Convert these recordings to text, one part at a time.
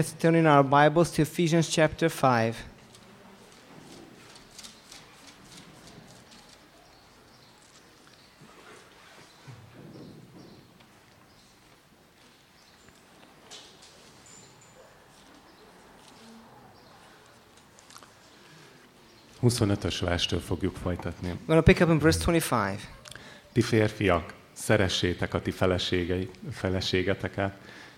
Let's turn in our Bibles to Ephesians chapter 5. ös verstől fogjuk folytatni. We're going to pick up in verse 25. Ti férfiak, szeressétek a ti feleségei, feleségeteket,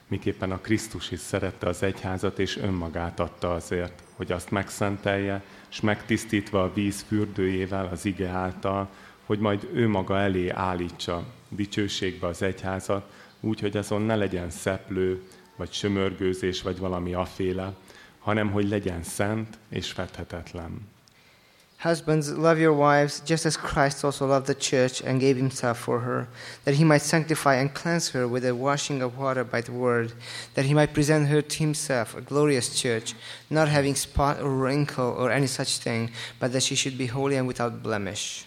miképpen a Krisztus is szerette az egyházat, és önmagát adta azért, hogy azt megszentelje, és megtisztítva a víz fürdőjével, az ige által, hogy majd ő maga elé állítsa dicsőségbe az egyházat, úgy, hogy azon ne legyen szeplő, vagy sömörgőzés, vagy valami aféle, hanem hogy legyen szent és fethetetlen. Husbands, love your wives, just as Christ also loved the church and gave himself for her, that he might sanctify and cleanse her with the washing of water by the word, that he might present her to himself a glorious church, not having spot or wrinkle or any such thing, but that she should be holy and without blemish.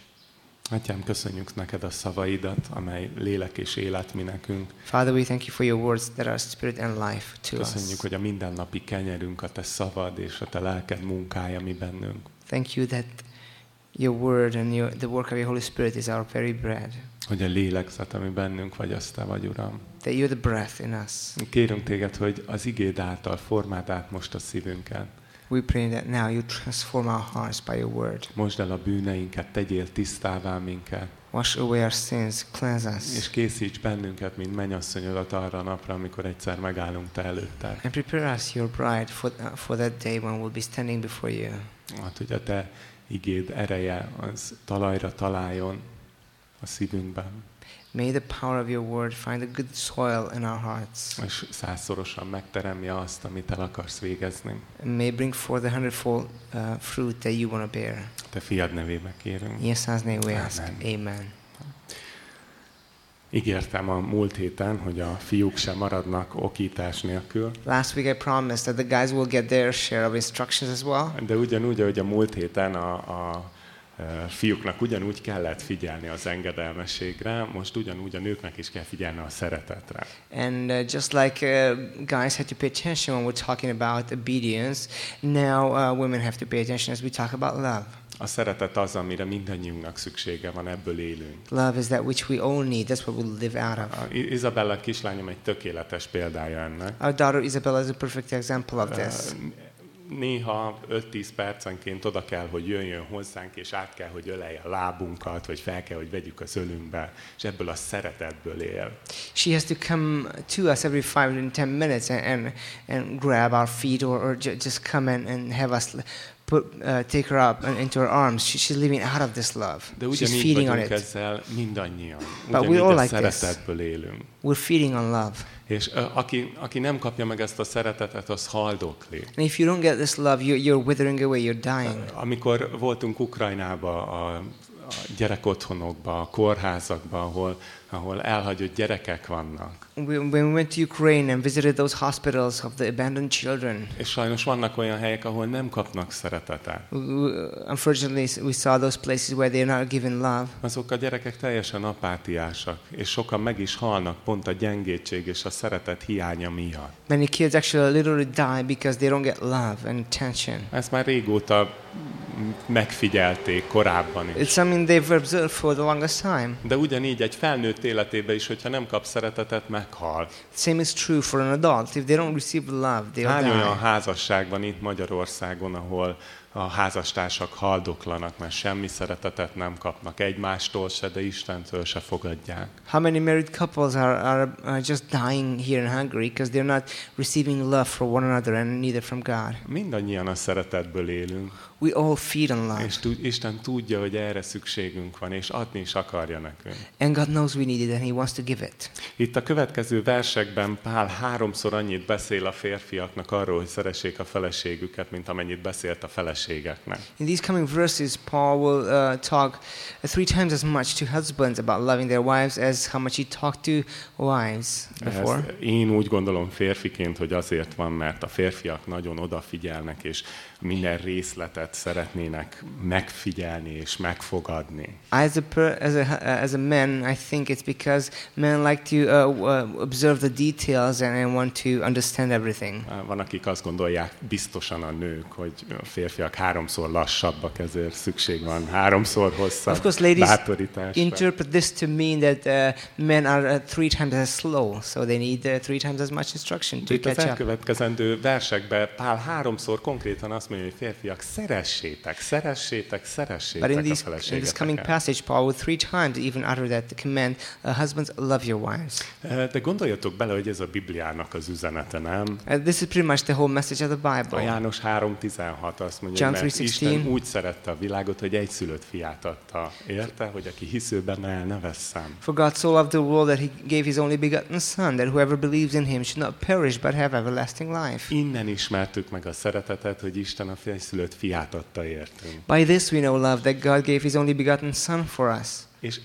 Atyám, köszönjük neked a szavaidat, amely lélek és élet mi nekünk. Father, we thank you for your words that are spirit and life to Köszönjük, us. hogy a mindennapi kenyerünk a te szavad és a te lelked munkája mi bennünk. Thank you that your word and your, the work of your Holy Spirit is our very bread, Hogy a lélegzet, ami bennünk vagy, az te vagy, Uram. that you're the breath in us. Kérünk téged, hogy az igéd által formáld át most a szívünket. We pray that now you transform our hearts by your word. Mosd el a bűneinket, tegyél tisztává minket, Wash away our sins, cleanse és us, készíts bennünket, mint mennyasszonyodat arra a napra, amikor egyszer megállunk te előtted. and prepare us, your bride, for, uh, for that day when we'll be standing before you. Hát, hogy a te igéd ereje az talajra találjon a szívünkben, May the power of your word find a good soil in our hearts, és százszorosan megteremje azt, amit el akarsz végezni. and may bring forth a hundredfold uh, fruit that you want to bear. Te fiad nevébe kérünk. Name we ask. Amen. Ígértem a múlt héten, hogy a fiúk sem maradnak okítás nélkül, Last week I promised that the guys will get their share of instructions as well. de ugyanúgy, ahogy a múlt héten a, a fiúknak ugyanúgy kellett figyelni az engedelmességre, most ugyanúgy a nőknek is kell figyelni a szeretetre. And uh, just like uh, guys had to pay attention when we're talking about obedience, now uh, women have to pay attention as we talk about love. A szeretet az, amire mindannyiunknak szüksége van, ebből élünk. Love is that which we all need. That's what we live out of. A I- Izabella kislányom egy tökéletes példája ennek. Our daughter Isabella is a perfect example of this. Ö, Néha 5-10 percenként oda kell, hogy jöjjön hozzánk, és át kell, hogy ölelje a lábunkat, vagy fel kell, hogy vegyük az ölünkbe, és ebből a szeretetből él. She has to come to us every five and ten minutes and, and, and grab our feet or, or ju- just come and, and have us put, uh, take her up and into her arms. She, she's living out of this love. De She's feeding on it. ezzel mindannyian. Ugyanígy all a like this. szeretetből élünk. We're feeding on love. És aki, aki nem kapja meg ezt a szeretetet, az haldokli. And if you don't get this love, you're, you're withering away, you're dying. Amikor voltunk Ukrajnába, a, a gyerekotthonokba, a kórházakba, ahol, ahol elhagyott gyerekek vannak. When we went to Ukraine and visited those hospitals of the abandoned children, És sajnos vannak olyan helyek, ahol nem kapnak szeretetet. unfortunately, we saw those places where they're not given love. Azok a gyerekek teljesen apátiásak, és sokan meg is halnak pont a gyengétség és a szeretet hiánya miatt. Many kids actually literally die because they don't get love and attention. Ezt már régóta megfigyelték korábban is. It's something they've observed for the longest time. De ugyanígy egy felnőtt életében is, hogyha nem kap szeretetet, meghal. Same is true for an adult. If they don't receive love, they'll Hány olyan die. házasság van itt Magyarországon, ahol a házastársak haldoklanak, mert semmi szeretetet nem kapnak egymástól se, de Istentől se fogadják. How many married couples are, are, are just dying here in Hungary because they're not receiving love for one another and neither from God? Mindannyian a szeretetből élünk, We all feed on love. és tud- Isten tudja, hogy erre szükségünk van, és adni is akarja nekünk. And God knows we need it and He wants to give it. Itt a következő versekben Pál háromszor annyit beszél a férfiaknak arról, hogy szeressék a feleségüket, mint amennyit beszélt a feleségeknek. In these coming verses, Paul will uh, talk uh, three times as much to husbands about loving their wives as how much he talked to wives before. Ez én úgy gondolom férfiként, hogy azért van, mert a férfiak nagyon odafigyelnek, és minden részletet szeretnének megfigyelni és megfogadni. As a, per, as, a, as a man, I think it's because men like to uh, uh, observe the details and, and want to understand everything. Van, akik azt gondolják, biztosan a nők, hogy a férfiak háromszor lassabbak, ezért szükség van háromszor hosszabb Of course, ladies bátorításra. interpret this to mean that uh, men are uh, three times as slow, so they need uh, three times as much instruction to Itt az catch up. elkövetkezendő versekben Pál háromszor konkrétan azt mondja, hogy férfiak, szeressétek, szeressétek, But szeressétek in, a these, in this coming passage, Paul will three times even utter that command, uh, husbands, love your wives. De gondoljatok bele, hogy ez a Bibliának az üzenete, nem? Uh, this is pretty much the whole message of the A Bible. János 3.16 azt mondja, John hogy mert 3:16. Isten úgy szerette a világot, hogy egyszülött fiát adta. Érte? Hogy aki hisző benne el ne vesszen. For God so loved the world that he gave his only begotten Son, that whoever believes in him should not perish but have everlasting life. Innen ismertük meg a szeretetet, hogy Isten a egyszülött fiát adta értünk. By this we know love, that God gave his only begotten Son for us. És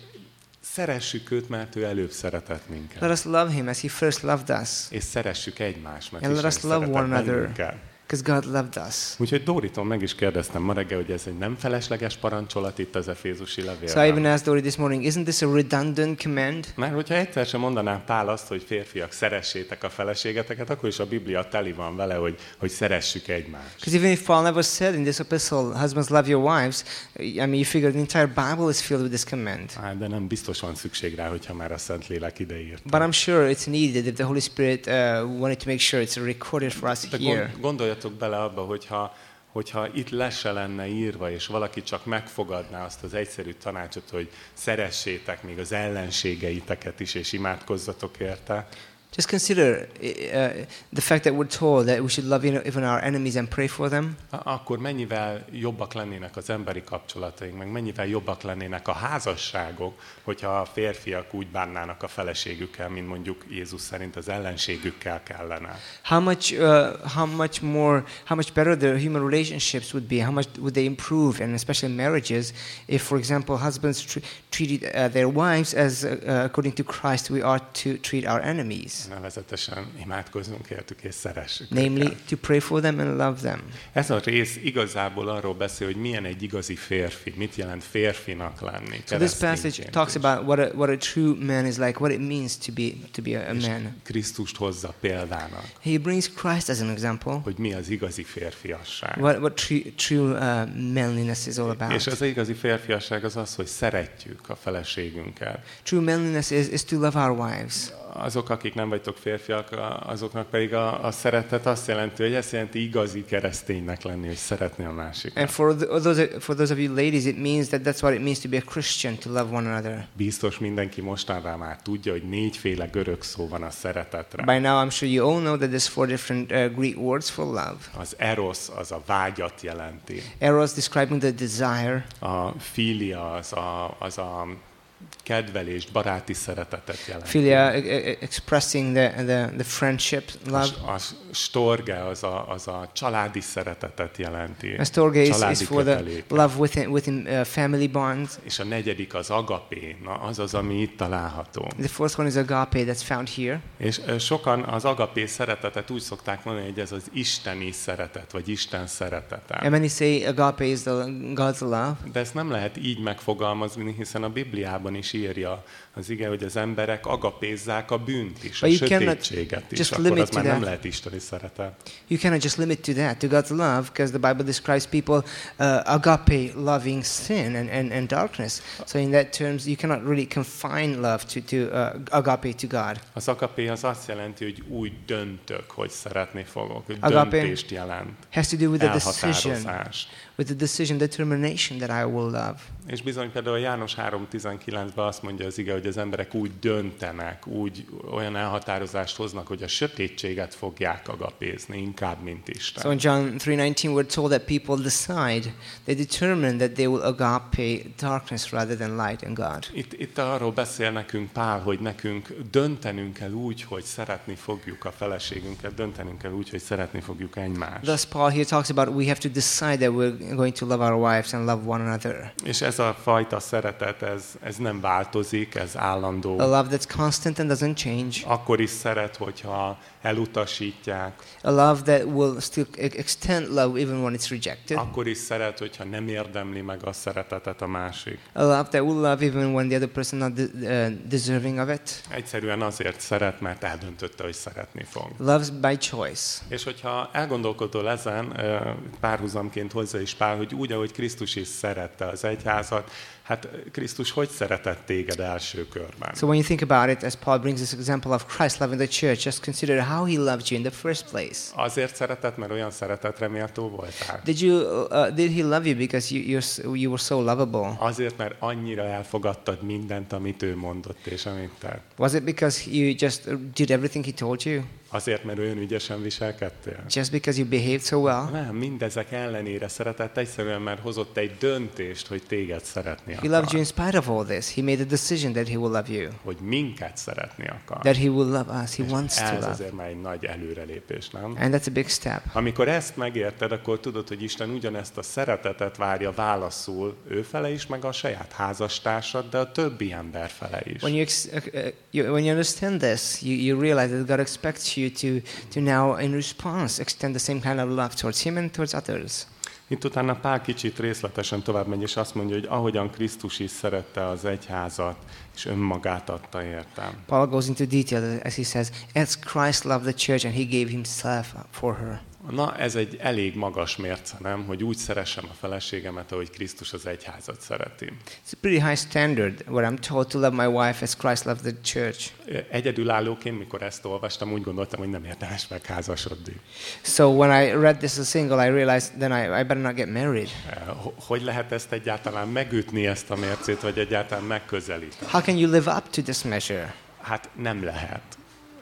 szeressük őt, mert ő előbb szeretett minket. Let us love him as he first loved us, És szeressük egymást, mert And let Isten us love one another. bennünket. God loved us. Úgyhogy Dóriton meg is kérdeztem ma reggel, hogy ez egy nem felesleges parancsolat itt az Efézusi So I even levélben. asked Dory this morning, isn't this a redundant command? Mert hogyha egyszer sem mondaná Pál azt, hogy férfiak, szeressétek a feleségeteket, akkor is a Biblia teli van vele, hogy, hogy szeressük egymást. Because even if Paul never said in this epistle, husbands love your wives, I mean, you figure the entire Bible is filled with this command. Á, de nem biztos van szükség rá, hogyha már a Szentlélek ideírt. But I'm sure it's needed if the Holy Spirit uh, wanted to make sure it's recorded for us De here. gond, gondoljatok bele abba, hogyha, hogyha itt le se lenne írva, és valaki csak megfogadná azt az egyszerű tanácsot, hogy szeressétek még az ellenségeiteket is, és imádkozzatok érte, Just consider uh, the fact that we're told that we should love even- our enemies and pray for them. akkor mennyivel jobbak lennének az emberi kapcsolataink, meg mennyivel jobbak lennének a házasságok, hogyha a férfiak úgy bánnának a feleségükkel, mint mondjuk Jézus szerint az ellenségükkel kellene. How much, uh, how much more, how much better their human relationships would be. How much would they improve, and especially marriages, if, for example, husbands treated uh, their wives as, uh, according to Christ, we are to treat our enemies. Nevezetesen imádkozzunk értük és szeressük Namely, őket. to pray for them and love them. Ez a rész igazából arról beszél, hogy milyen egy igazi férfi, mit jelent férfinak lenni. So this passage talks is. about what a, what a true man is like, what it means to be to be a, a man. Krisztust hozza példának, He brings Christ as an example. hogy mi az igazi férfiasság. What what true, true uh, manliness is all about. És az igazi férfiasság az az, hogy szeretjük a feleségünket. True manliness is, is to love our wives. Azok, akik nem vagytok férfiak, azoknak pedig a, a szeretet azt jelenti, hogy ezt jelenti igazi kereszténynek lenni, hogy szeretni a And másikat. for the, those for those of you ladies, it means that that's what it means to be a Christian, to love one another. Biztos mindenki mostanra már tudja, hogy négyféle görög szó van a szeretetre. By now, I'm sure you all know that there's four different uh, Greek words for love. Az eros az a vágyat jelenti. Eros describing the desire. A filia az a, az a kedvelést, baráti szeretetet jelenti. Philia e- e- expressing the, the, the friendship, A, love. a storge az a, az a családi szeretetet jelenti. Astorge is, Családi is for the love within, within uh, family bonds. És a negyedik az agapé, na az az, ami itt található. The fourth one is agape that's found here. És sokan az agapé szeretetet úgy szokták mondani, hogy ez az isteni szeretet, vagy Isten szeretete. And many say agape is the God's love. De ezt nem lehet így megfogalmazni, hiszen a Bibliában is írja az ige, hogy az emberek agapézzák a bűnt is, a But cannot sötétséget is, akkor az már nem lehet isteni szeretet. You cannot just limit to that, to God's love, because the Bible describes people uh, agape loving sin and, and, and darkness. So in that terms, you cannot really confine love to, to uh, agape to God. Az agapé az azt jelenti, hogy úgy döntök, hogy szeretni fogok, hogy Agapé döntést jelent, has to do with the decision, with the decision, determination that I will love. És bizony például a János 3.19-ben azt mondja az ige, hogy az emberek úgy döntenek, úgy olyan elhatározást hoznak, hogy a sötétséget fogják agapézni, inkább, mint Isten. So in John 3:19 we're told that people decide, they determine that they will agape darkness rather than light in God. Itt, itt arról beszél nekünk Pál, hogy nekünk döntenünk kell úgy, hogy szeretni fogjuk a feleségünket, döntenünk kell úgy, hogy szeretni fogjuk egymást. Thus Paul here talks about we have to decide that we're going to love our wives and love one another. És ez a fajta szeretet, ez, ez nem változik, ez állandó. A love that's constant and doesn't change. Akkor is szeret, hogyha elutasítják. A love that will still e- extend love even when it's rejected. Akkor is szeret, hogyha nem érdemli meg a szeretetet a másik. A love that will love even when the other person not de- uh, deserving of it. Egyszerűen azért szeret, mert eldöntötte, hogy szeretni fog. Loves by choice. És hogyha elgondolkodol ezen, párhuzamként hozzá is Pál, hogy úgy, ahogy Krisztus is szerette az egyházat, hát Krisztus hogy szeretett téged első körben? So when you think about it, as Paul brings this example of Christ loving the church, just consider how he loved you in the first place. Azért szeretett, mert olyan szeretetre méltó voltál? Did you uh, did he love you because you you're, you were so lovable? Azért, mert annyira elfogadtad mindent, amit ő mondott és amit te. Was it because you just uh, did everything he told you? Azért, mert olyan ügyesen viselkedtél. Just because you behaved so well? Nem, mindezek ellenére szeretett egyszerűen, mert hozott egy döntést, hogy téged szeretni He loved you akar. in spite of all this. He made a decision that he will love you, Hogy minket szeretni akar. that he will love us. He És wants to ez love. azért már egy nagy előrelépés, nem? And that's a big step. Amikor ezt megérted, akkor tudod, hogy Isten ugyanezt a szeretetet várja válaszul ő fele is, meg a saját házastársad, de a többi ember fele is. When you, uh, uh, you when you understand this, you, you realize that God expects you to to now, in response, extend the same kind of love towards Him and towards others. Itt utána Pál kicsit részletesen tovább megy, és azt mondja, hogy ahogyan Krisztus is szerette az egyházat, és önmagát adta értem. Paul goes into detail as he says, as Christ loved the church and He gave Himself for her. Na, ez egy elég magas mérce, nem? Hogy úgy szeressem a feleségemet, ahogy Krisztus az egyházat szereti. It's a pretty high standard where I'm told to love my wife as Christ loved the church. Egyedülállóként, mikor ezt olvastam, úgy gondoltam, hogy nem érdemes megházasodni. So when I read this as single, I realized then I, I better not get married. Ho- Hogy lehet ezt egyáltalán megütni, ezt a mércét, vagy egyáltalán megközelíteni? How can you live up to this measure? Hát nem lehet.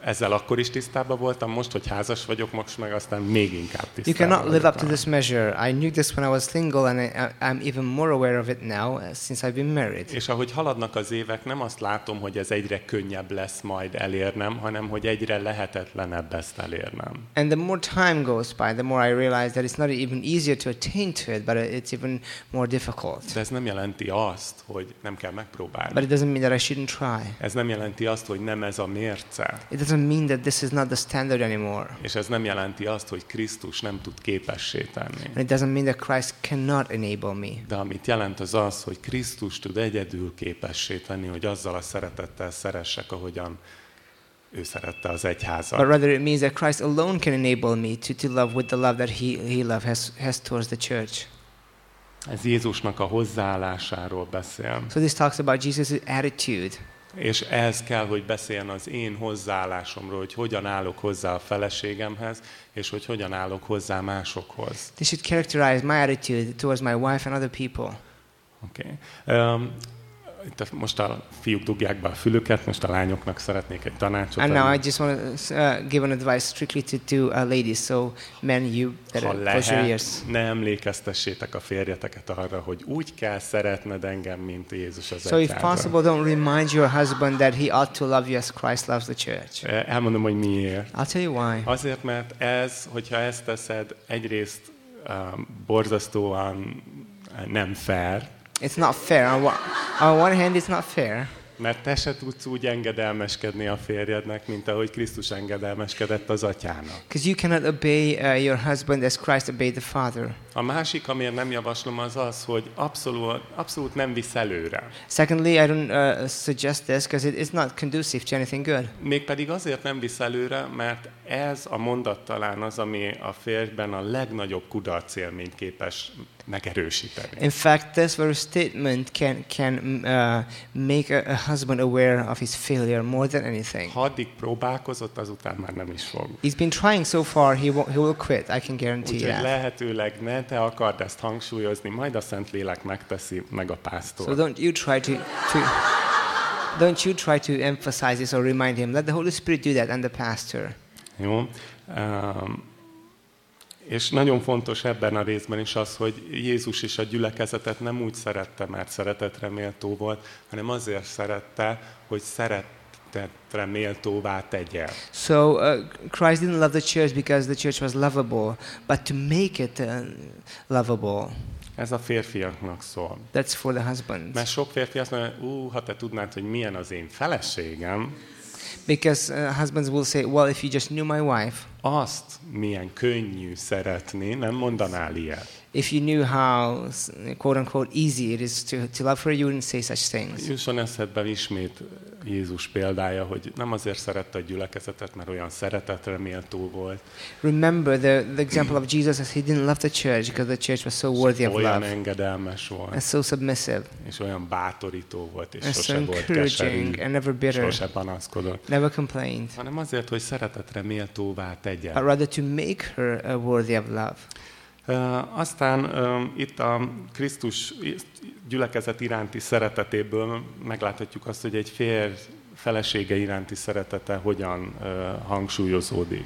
Ezzel akkor is tisztában voltam, most, hogy házas vagyok, most meg aztán még inkább You tisztában cannot live up to this measure. I knew this when I was single, and I, I'm even more aware of it now uh, since I've been married. És ahogy haladnak az évek, nem azt látom, hogy ez egyre könnyebb lesz majd elérnem, hanem hogy egyre lehetetlenebb ezt elérnem. And the more time goes by, the more I realize that it's not even easier to attain to it, but it's even more difficult. De ez nem jelenti azt, hogy nem kell megpróbálni. But it doesn't mean that I shouldn't try. Ez nem jelenti azt, hogy nem ez a mérce. It doesn't mean that this is not the standard anymore. És ez nem jelenti azt, hogy Krisztus nem tud képessé tenni. And it doesn't mean that Christ cannot enable me. De amit jelent az az, hogy Krisztus tud egyedül képessé tenni, hogy azzal a szeretettel szeressek, ahogyan ő szerette az But egyházat. rather, it means that Christ alone can enable me to, to love with the love that He, he love has, has towards the church. Ez Jézusnak a hozzáállásáról beszél. So this talks about Jesus' attitude. És ez kell, hogy beszéljen az én hozzáállásomról, hogy hogyan állok hozzá a feleségemhez, és hogy hogyan állok hozzá másokhoz. This should characterize my attitude towards my wife and other people. Okay. Um, itt most a fiúk dugják be a fülüket, most a lányoknak szeretnék egy tanácsot And now I just want to uh, give an advice strictly to, to uh, ladies. So, men, you Ha close your ears. lehet, ne emlékeztessétek a férjeteket arra, hogy úgy kell szeretned engem, mint Jézus az So, if possible, don't remind your husband that he ought to love you as Christ loves the church. Eh, Elmondom, hogy miért. I'll tell you why. Azért, mert ez, hogyha ezt teszed, egyrészt um, borzasztóan eh, nem fair, It's not fair. On, one- on one hand, it's not fair mert te se tudsz úgy engedelmeskedni a férjednek, mint ahogy Krisztus engedelmeskedett az atyának. because you cannot obey uh, your husband as Christ obeyed the Father. A másik, amiért nem javaslom, az az, hogy abszolút, abszolút nem visz előre. Secondly, I don't uh, suggest this because it is not conducive to anything good. Mégpedig azért nem visz előre, mert ez a mondat talán az, ami a férjben a legnagyobb kudarcélményt képes megerősíteni. In fact, this very statement can can uh, make a, a husband aware of his failure more than anything. Ha addig próbálkozott, azután már nem is fog. He's been trying so far. He he will quit. I can guarantee Úgyhogy that. lehetőleg ne te akard ezt hangsúlyozni, majd a Szentlélek megteszi, meg a So pásztor. don't you try to, to Don't you try to emphasize this or remind him. Let the Holy Spirit do that and the pastor. Jó? Um, és nagyon fontos ebben a részben is az, hogy Jézus is a gyülekezetet nem úgy szerette, mert szeretetre méltó volt, hanem azért szerette, hogy szeretetre méltóvá tegye. So uh, Christ didn't love the church because the church was lovable, but to make it uh, lovable. Ez a férfiaknak szól. That's for the husbands. Mert sok férfi azt mondja, ú, ha te tudnád, hogy milyen az én feleségem, Because uh, husbands will say, well, if you just knew my wife, azt milyen könnyű szeretni, nem mondanál ilyet. If you knew how, quote unquote, easy it is to, to love her, you wouldn't say such things. Jusson eszedbe ismét Jézus példája, hogy nem azért szerette a gyülekezetet, mert olyan szeretetre méltó volt, Remember the, the example of Jesus as he didn't love the church because the church was so worthy of olyan love. engedelmes and volt, so submissive. És olyan bátorító volt, és and so sose volt encouraging keserű, and never bitter, sose panaszkodott, never complained, hanem azért, hogy szeretetre méltóvá tegye. but rather to make her worthy of love. Aztán itt a Krisztus gyülekezet iránti szeretetéből megláthatjuk azt, hogy egy férj felesége iránti szeretete hogyan hangsúlyozódik.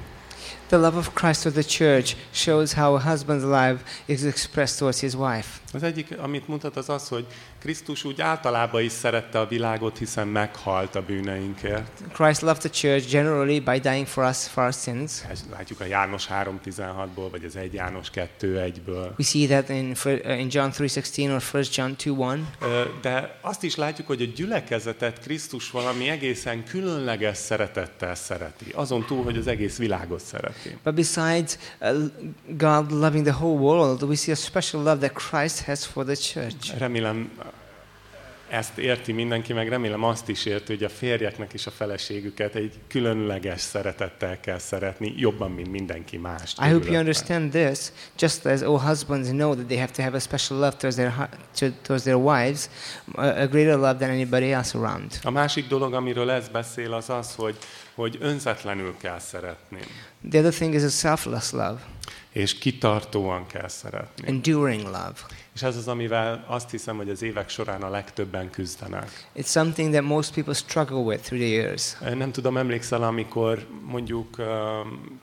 The love of Christ for the church shows how a husband's love is expressed towards his wife. Az egyik, amit mutat, az az, hogy Krisztus úgy általában is szerette a világot, hiszen meghalt a bűneinkért. Christ loved the church generally by dying for us for our sins. Ezt látjuk a János 3.16-ból, vagy az 1 János 2.1-ből. We see that in, uh, in John 3.16 or 1 John 2.1. Ö, De azt is látjuk, hogy a gyülekezetet Krisztus valami egészen különleges szeretettel szereti. Azon túl, hogy az egész világot szereti. But besides uh, God loving the whole world, we see a special love that Christ has for the church. Remélem ezt érti mindenki, meg remélem azt is érti, hogy a férjeknek is a feleségüket egy különleges szeretettel kell szeretni, jobban, mint mindenki más. I hope you understand this, just as all husbands know that they have to have a special love towards their, towards their wives, a greater love than anybody else around. A másik dolog, amiről ez beszél, az az, hogy, hogy önzetlenül kell szeretni, The other thing is a selfless love, és kitartóan kell szeretni. enduring love. És ez az, amivel azt hiszem, hogy az évek során a legtöbben küzdenek. It's something that most people struggle with through the years. Nem tudom, emlékszel, amikor mondjuk um,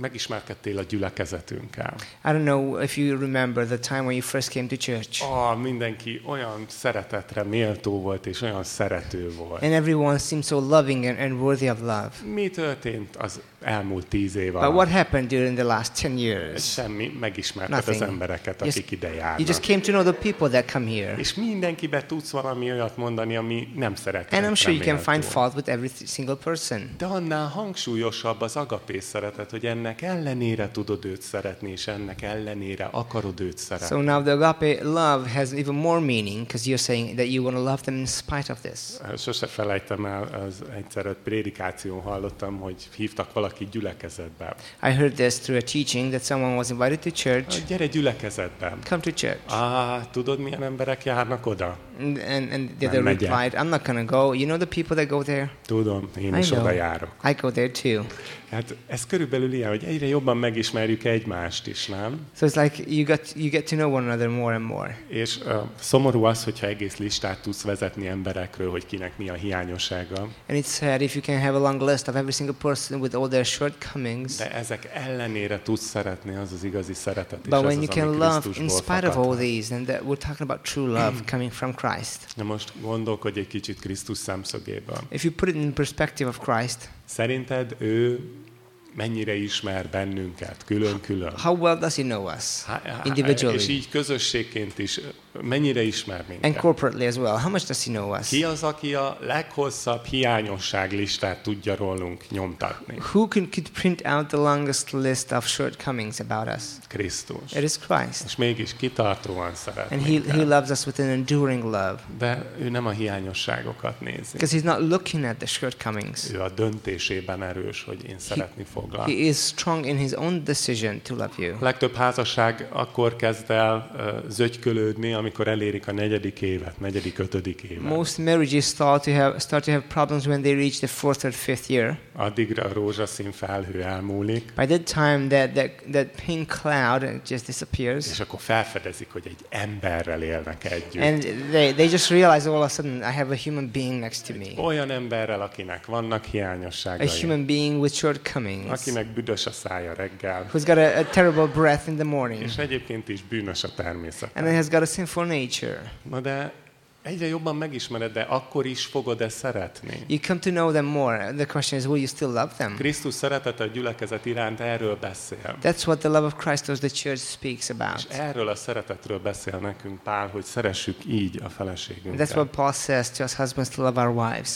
megismerkedtél a gyülekezetünkkel. I don't know if you remember the time when you first came to church. Ah, mindenki olyan szeretetre méltó volt, és olyan szerető volt. And everyone seemed so loving and, and worthy of love. Mi történt az elmúlt tíz év But what alatt? happened during the last 10 years? Semmi, megismerted az Nothing. embereket, Just- akik ide You járnak. just came to know the people that come here. És mindenkibe tudsz valami olyat mondani, ami nem szeretettre And I'm sure you can find fault with every single person. De annál hangsúlyosabb az agapé szeretet, hogy ennek ellenére tudod őt szeretni, és ennek ellenére akarod őt szeretni. So now the agape love has even more meaning because you're saying that you want to love them in spite of this. Sose felejtem el, az egyszer egy prédikáción hallottam, hogy hívtak valaki gyülekezetbe. I heard this through a teaching that someone was invited to church. Gyere gyülekezetbe. Come to church. Ah, tudod milyen emberek járnak oda? And, and, and the other replied, I'm not to go. You know the people that go there? Tudom, én I is know. oda járok. I go there too. Hát ez körülbelül ilyen, hogy egyre jobban megismerjük egymást is, nem? So it's like you got you get to know one another more and more. És uh, szomorú az, hogyha egész listát tudsz vezetni emberekről, hogy kinek mi a hiányossága, And it's sad if you can have a long list of every single person with all their shortcomings. de ezek ellenére tudsz szeretni, az az igazi szeretet, és But az when az, you can ami love in spite of fakad. all these, then that we're talking about true love coming from Christ. Na most gondolkodj egy kicsit Krisztus szemszögéből. If you put it in perspective of Christ, Szerinted ő mennyire ismer bennünket, külön-külön? how well does he know us individually És így közösségként is mennyire ismer and minket? corporately as well? How much does he know us? Ki az, aki a leghosszabb hiányosság listát tudja rólunk nyomtatni? Who can, could print out the longest list of shortcomings about us? Krisztus. It is Christ. És mégis kitartóan szeret And he, he loves us with an enduring love De ő nem a hiányosságokat nézi. because he's not looking at the shortcomings. Ő a döntésében erős, hogy én szeretni foglal. He is strong in his own decision to love you. A legtöbb házasság akkor kezd el uh, zögykölődni, amikor elérik a negyedik évet, negyedik, ötödik évet. Most marriages start to have start to have problems when they reach the fourth or fifth year. Addigra a rózsaszín felhő elmúlik, By that time, that that, that pink cloud just disappears, és akkor felfedezik, hogy egy emberrel élnek együtt. and they, they just realize all of a sudden I have a human being next to me, Olyan emberrel, akinek vannak a hiányosságai, human being with shortcomings, akinek büdös a szája reggel, who's got a, a terrible breath in the morning, és egyébként is bűnös a természet. and has got a sinful nature. Na de egyre jobban megismered, de akkor is fogod-e szeretni? You come to know them more. The question is, will you still love them? Krisztus szeretete a gyülekezet iránt erről beszél. That's what the love of Christ towards the church speaks És about. erről a szeretetről beszél nekünk Pál, hogy szeressük így a feleségünket. that's what Paul says to us husbands to love our wives.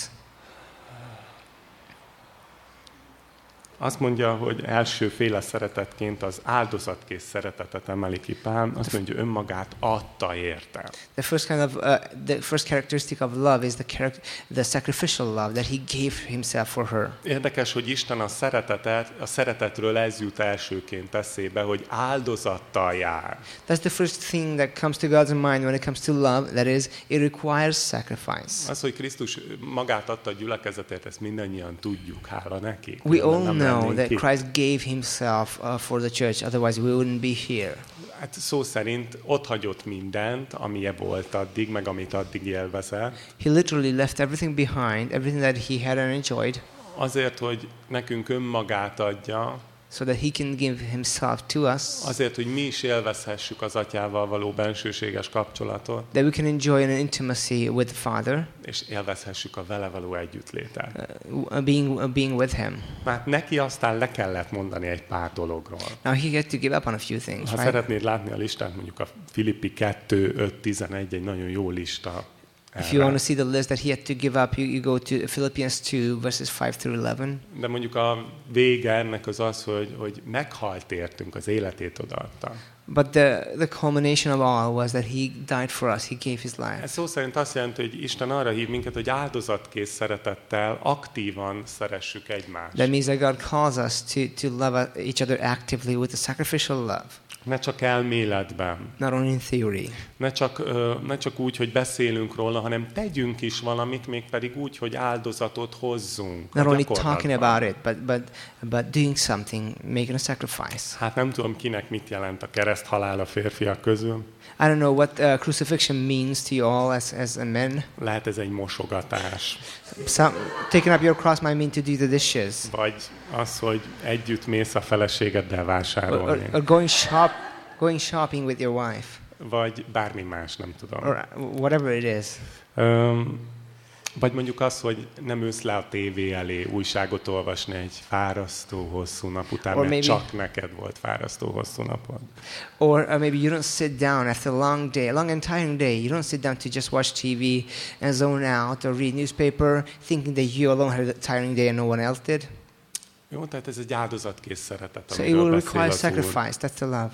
Azt mondja, hogy elsőféle szeretetként az áldozatkész szeretetet emeli ki Pál. Azt mondja, önmagát adta érte. The first kind of uh, the first characteristic of love is the charac- the sacrificial love that he gave himself for her. Érdekes, hogy Isten a szeretetet, a szeretetről ez jut elsőként eszébe, hogy áldozattal jár. That's the first thing that comes to God's mind when it comes to love. That is, it requires sacrifice. Az, hogy Krisztus magát adta a gyülekezetért, ezt mindannyian tudjuk, hála neki. We all know lennénk that itt. Christ gave himself uh, for the church, otherwise we wouldn't be here. Hát szó szerint ott hagyott mindent, amilyen volt addig, meg amit addig élvezett, He literally left everything behind, everything that he had and enjoyed, azért, hogy nekünk önmagát adja, so that he can give himself to us, azért, hogy mi is élvezhessük az atyával való bensőséges kapcsolatot, that we can enjoy an intimacy with the Father, és élvezhessük a vele való együttlétet. uh, being, uh, being with him. Mert neki aztán le kellett mondani egy pár dologról. Now he had to give up on a few things, Ha right? szeretnéd látni a listát, mondjuk a Filippi 2, 5, 11 egy nagyon jó lista. If you want to see the list that he had to give up, you, you go to Philippians 2, verses 5 through 11. De mondjuk a vége ennek az az, hogy, hogy meghalt értünk, az életét odaadta. But the, the culmination of all was that he died for us, he gave his life. Ez szó szerint azt jelenti, hogy Isten arra hív minket, hogy áldozatkész szeretettel aktívan szeressük egymást. That means that God calls us to, to love each other actively with a sacrificial love, Ne csak elméletben, not only in theory. ne csak, ne csak úgy, hogy beszélünk róla, hanem tegyünk is valamit, mégpedig úgy, hogy áldozatot hozzunk. Not only talking about it, but, but, but doing something, making a sacrifice. Hát nem tudom, kinek mit jelent a kereszt halál a férfiak közül. I don't know what uh, crucifixion means to you all as, as a men. Lehet ez egy mosogatás, Some, taking up your cross might mean to do the dishes, vagy az, hogy együtt mész a feleségeddel vásárolni, or, or going, shop, going shopping with your wife, vagy bármi más, nem tudom. or whatever it is. Öm, vagy mondjuk az, hogy nem ülsz le a tévé elé újságot olvasni egy fárasztó hosszú nap után, Or mert maybe- csak neked volt fárasztó hosszú napod. Or uh, maybe you don't sit down after a long day, a long and tiring day. You don't sit down to just watch TV and zone out or read newspaper, thinking that you alone had a tiring day and no one else did. Jó, tehát ez egy áldozatkész szeretet, So it will require sacrifice. That's the love.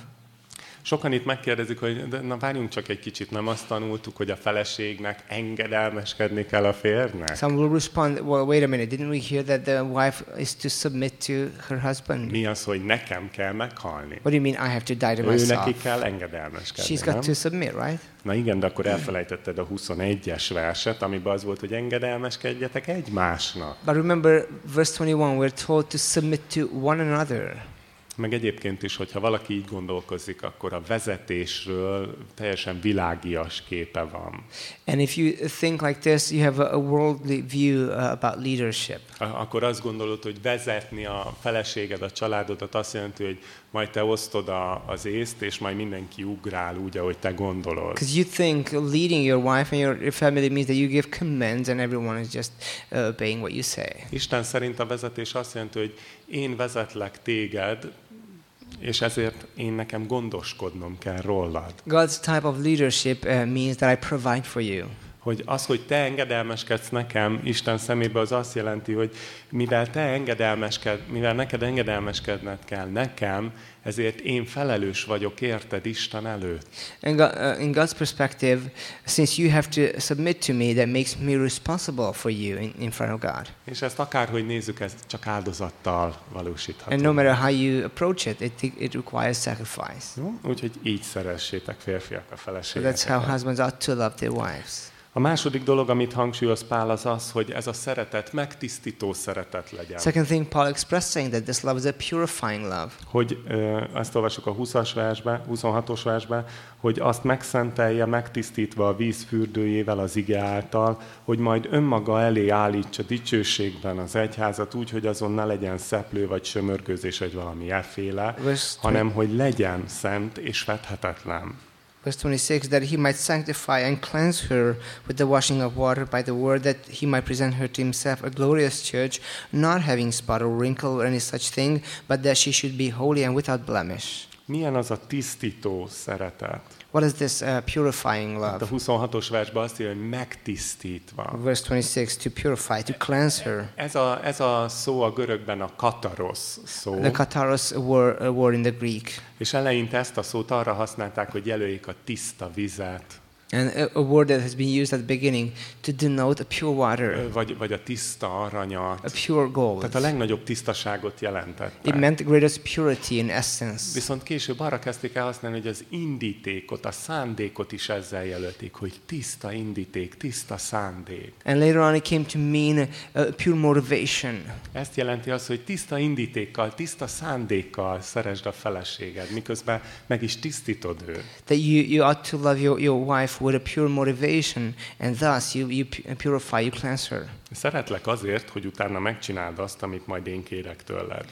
Sokan itt megkérdezik, hogy de, na várjunk csak egy kicsit, nem azt tanultuk, hogy a feleségnek engedelmeskedni kell a férnek? Some will respond, well, wait a minute, didn't we hear that the wife is to submit to her husband? Mi az, hogy nekem kell meghalni? What do you mean I have to die to Ő neki myself? kell engedelmeskedni, She's got nem? to submit, right? Na igen, de akkor elfelejtetted a 21-es verset, amiben az volt, hogy engedelmeskedjetek egymásnak. But remember, verse 21, we're told to submit to one another. Meg egyébként is, hogyha valaki így gondolkozik, akkor a vezetésről teljesen világias képe van. And if you think like this, you have a, worldly view uh, about leadership. Akkor azt gondolod, hogy vezetni a feleséged, a családodat azt jelenti, hogy majd te osztod a, az észt, és majd mindenki ugrál úgy, ahogy te gondolod. Because you think leading your wife and your, your family means that you give commands and everyone is just uh, obeying what you say. Isten szerint a vezetés azt jelenti, hogy én vezetlek téged, és ezért én nekem gondoskodnom kell rólad. God's type of leadership uh, means that I provide for you. Hogy az, hogy te engedelmeskedsz nekem Isten szemébe, az azt jelenti, hogy mivel te engedelmesked, mivel neked engedelmeskedned kell nekem, ezért én felelős vagyok érted Isten előtt. And God, uh, in God's perspective, since you have to submit to me, that makes me responsible for you in, in front of God. És ezt akárhogy nézzük, ez csak áldozattal And no valósítható. matter how you approach it, it, it requires sacrifice. Jó? Úgyhogy így szeressétek férfiak a So that's feleségeket. how husbands ought to love their wives. A második dolog, amit hangsúlyoz Pál, az az, hogy ez a szeretet megtisztító szeretet legyen. Second thing Paul expressed saying that this love is a purifying love. Hogy ezt olvasjuk a 20-as versbe, 26-os versbe, hogy azt megszentelje, megtisztítva a víz fürdőjével az ige által, hogy majd önmaga elé állítsa dicsőségben az egyházat úgy, hogy azon ne legyen szeplő vagy sömörgőzés, vagy valami efféle, hanem hogy legyen szent és fethetetlen. Verse 26 that he might sanctify and cleanse her with the washing of water by the word, that he might present her to himself a glorious church, not having spot or wrinkle or any such thing, but that she should be holy and without blemish. Milyen az a tisztító szeretet? What is this uh, purifying Hát love? a 26-os versben azt írja, hogy megtisztítva. Verse 26 to purify, to cleanse her. Ez a, ez a szó a görögben a katarosz szó, The kataros word, word in the Greek. és eleinte ezt a szót arra használták, hogy jelöljék a tiszta vizet, And a, a word that has been used at the beginning to denote a pure water, vagy, vagy a tiszta aranyat. a pure gold. Tehát a legnagyobb tisztaságot jelentette. It meant the greatest purity in essence. Viszont később arra kezdték el használni, hogy az indítékot, a szándékot is ezzel jelölték, hogy tiszta indíték, tiszta szándék. And later on, it came to mean uh, pure motivation. Ezt jelenti az, hogy tiszta indítékkal, tiszta szándékkal szeresd a feleséged, miközben meg is tisztítod őt. That you, you ought to love your, your wife with a pure motivation, and thus you, you pu- purify, you cleanse her. Szeretlek azért, hogy utána megcsináld azt, amit majd én kérek tőled.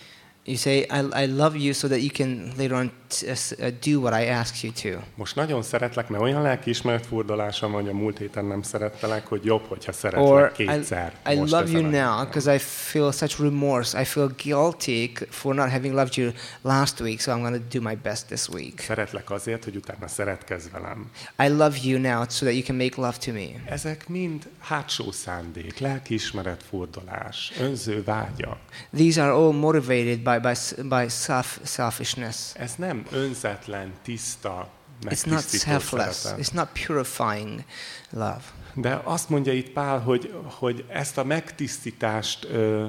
You say, I, I love you so that you can later on uh, uh, do what I ask you to. Most nagyon szeretlek, mert olyan lelkiismeret furdalásom hogy a múlt héten nem szerettelek, hogy jobb, hogyha szeretlek Or I, kétszer. I Most love you now because I feel such remorse. I feel guilty for not having loved you last week, so I'm going to do my best this week. Szeretlek azért, hogy utána szeretkezz velem. I love you now so that you can make love to me. Ezek mind hátsó szándék, lelkiismeret furdalás, önző vágya. These are all motivated by, by, s- by self, selfishness. Ez nem önzetlen, tiszta, It's not selfless. szeretet. It's not purifying love. De azt mondja itt Pál, hogy, hogy ezt a megtisztítást,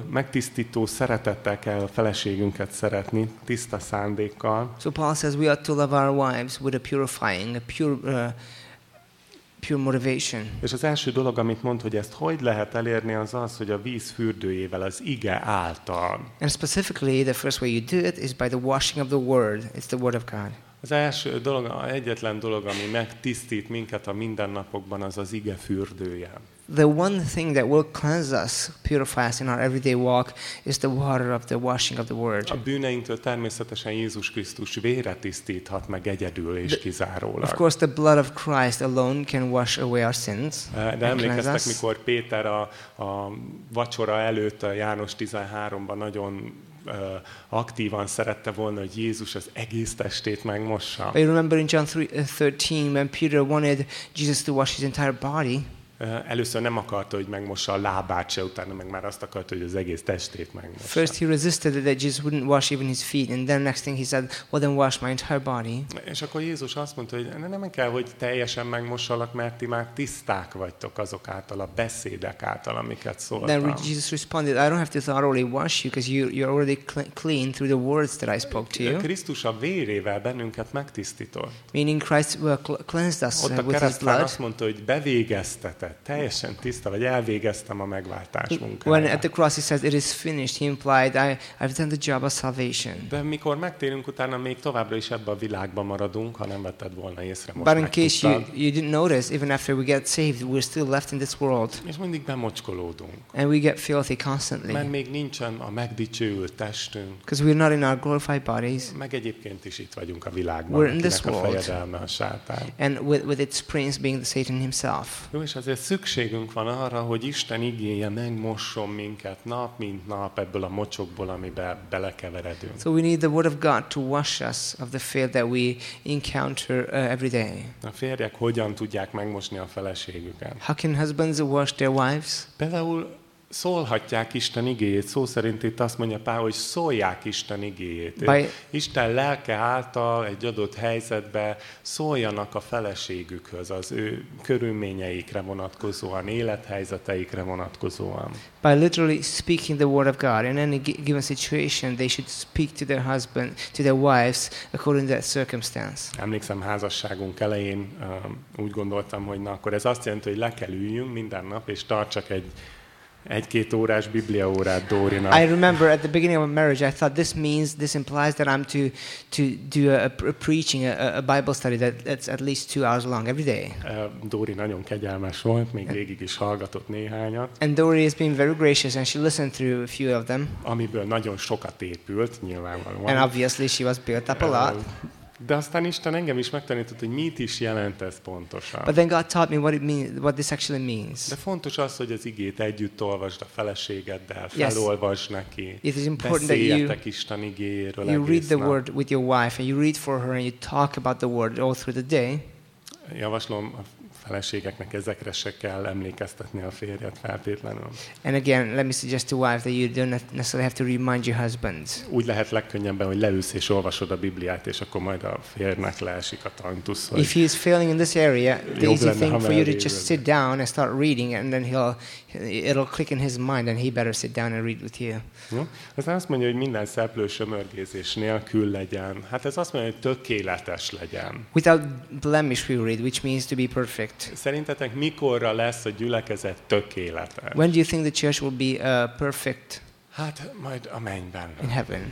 megtisztító szeretettel kell a feleségünket szeretni, tiszta szándékkal, So Paul says we ought to love our wives with a purifying, a pure, uh, pure motivation. És az első dolog, amit mond, hogy ezt hogy lehet elérni, az az, hogy a víz fürdőjével, az ige által. And specifically, the first way you do it is by the washing of the word. It's the word of God. Az első dolog, egyetlen dolog, ami megtisztít minket a mindennapokban, az az ige fürdője. The one thing that will cleanse us, purify us in our everyday walk, is the water of the washing of the word. A bűneinktől természetesen Jézus Krisztus vére tisztíthat meg egyedül és Of kizárólag. course, the blood of Christ alone can wash away our sins. De and cleanse emlékeztek, mikor Péter a, a vacsora előtt a János 13-ban nagyon ö, aktívan szerette volna, hogy Jézus az egész testét megmossa. You remember in John 3, uh, 13 when Peter wanted Jesus to wash his entire body, Először nem akarta, hogy megmossa a lábát se, utána meg már azt akarta, hogy az egész testét megmossa. First, he resisted it that Jesus wouldn't wash even his feet, and then next thing he said, "Well, then wash my entire body." És akkor Jézus azt mondta, hogy ne- nem kell, hogy teljesen megmossalak, mert ti már tiszták vagytok azok által, a beszédek által, amiket Then szóltam. re- Jesus responded, "I don't have to thoroughly wash you because you you're already cl- clean through the words that I spoke to you." Krisztus a vérével bennünket megtisztított. Meaning Christ cl- cleansed us Ott a with His blood. azt mondta, hogy bevégeztetett, teljesen tiszta, vagy elvégeztem a megváltás When at munkáját. the cross he says, "It is finished," he implied, I, "I've done the job of salvation." De mikor megtérünk utána, még továbbra is ebbe a világban maradunk, ha nem vetted volna észre, most But in case you, you didn't notice, even after we get saved, we're still left in this world, És mindig bemocskolódunk, and we get filthy constantly mert még nincsen a megdicsőült testünk, because we're not in our glorified bodies. meg egyébként is itt vagyunk a világban, We're in this a world. fejedelme a sátán. and with, with its prince being the Satan himself. Jó, és azért szükségünk van arra, hogy Isten igéje megmosson minket nap mint nap ebből a mocsokból, amiben belekeveredünk. So we need the Word of God to wash us of the filth that we encounter uh, every day. A férjek hogyan tudják megmosni a feleségüket? How can husbands wash their wives? Például szólhatják Isten igéjét. Szó szerint itt azt mondja Pál, hogy szólják Isten igéjét. By- Isten lelke által egy adott helyzetbe szóljanak a feleségükhöz, az ő körülményeikre vonatkozóan, élethelyzeteikre vonatkozóan. By literally speaking the Word of God in any gi- given situation, they should speak to their husband, to their wives, according to that circumstance. Emlékszem házasságunk elején um, úgy gondoltam, hogy na akkor ez azt jelenti, hogy le kell üljünk minden nap, és tartsak egy egy-két órás bibliaórát Dórinak. I remember at the beginning of a marriage, I thought this means, this implies that I'm to, to do a, a preaching, a, a Bible study that, that's at least two hours long every day. Uh, Dóri nagyon kegyelmes volt, még végig is hallgatott néhányat, And Dory has been very gracious and she listened through a few of them. amiből nagyon sokat épült, And nyilvánvalóan. obviously she was built up a lot. De aztán Isten engem is megtanított, hogy mit is jelent ez pontosan. But then God taught me what it means, what this actually means. De fontos az, hogy az igét együtt olvasd a feleségeddel, felolvasd neki, It is important that you, Isten igéjéről you read the word with your wife and you read for her and you talk about the word all through the day. Javaslom a feleségeknek ezekre se kell emlékeztetni a férjet feltétlenül. And again, let me suggest to wife that you don't necessarily have to remind your husband. Úgy lehet legkönnyebben, hogy leülsz és olvasod a Bibliát, és akkor majd a férjnek leesik a tantusz, If he is failing in this area, the easy thing for you to just sit down and start reading, and then he'll it'll click in his mind, and he better sit down and read with you. Jó? Aztán azt mondja, hogy minden szeplő sömörgézés nélkül legyen. Hát ez azt mondja, hogy tökéletes legyen. Without blemish, we read, which means to be perfect. Szerintetek mikorra lesz a gyülekezet tökéletes? When do you think the church will be uh, perfect Hát majd a mennyben. in heaven?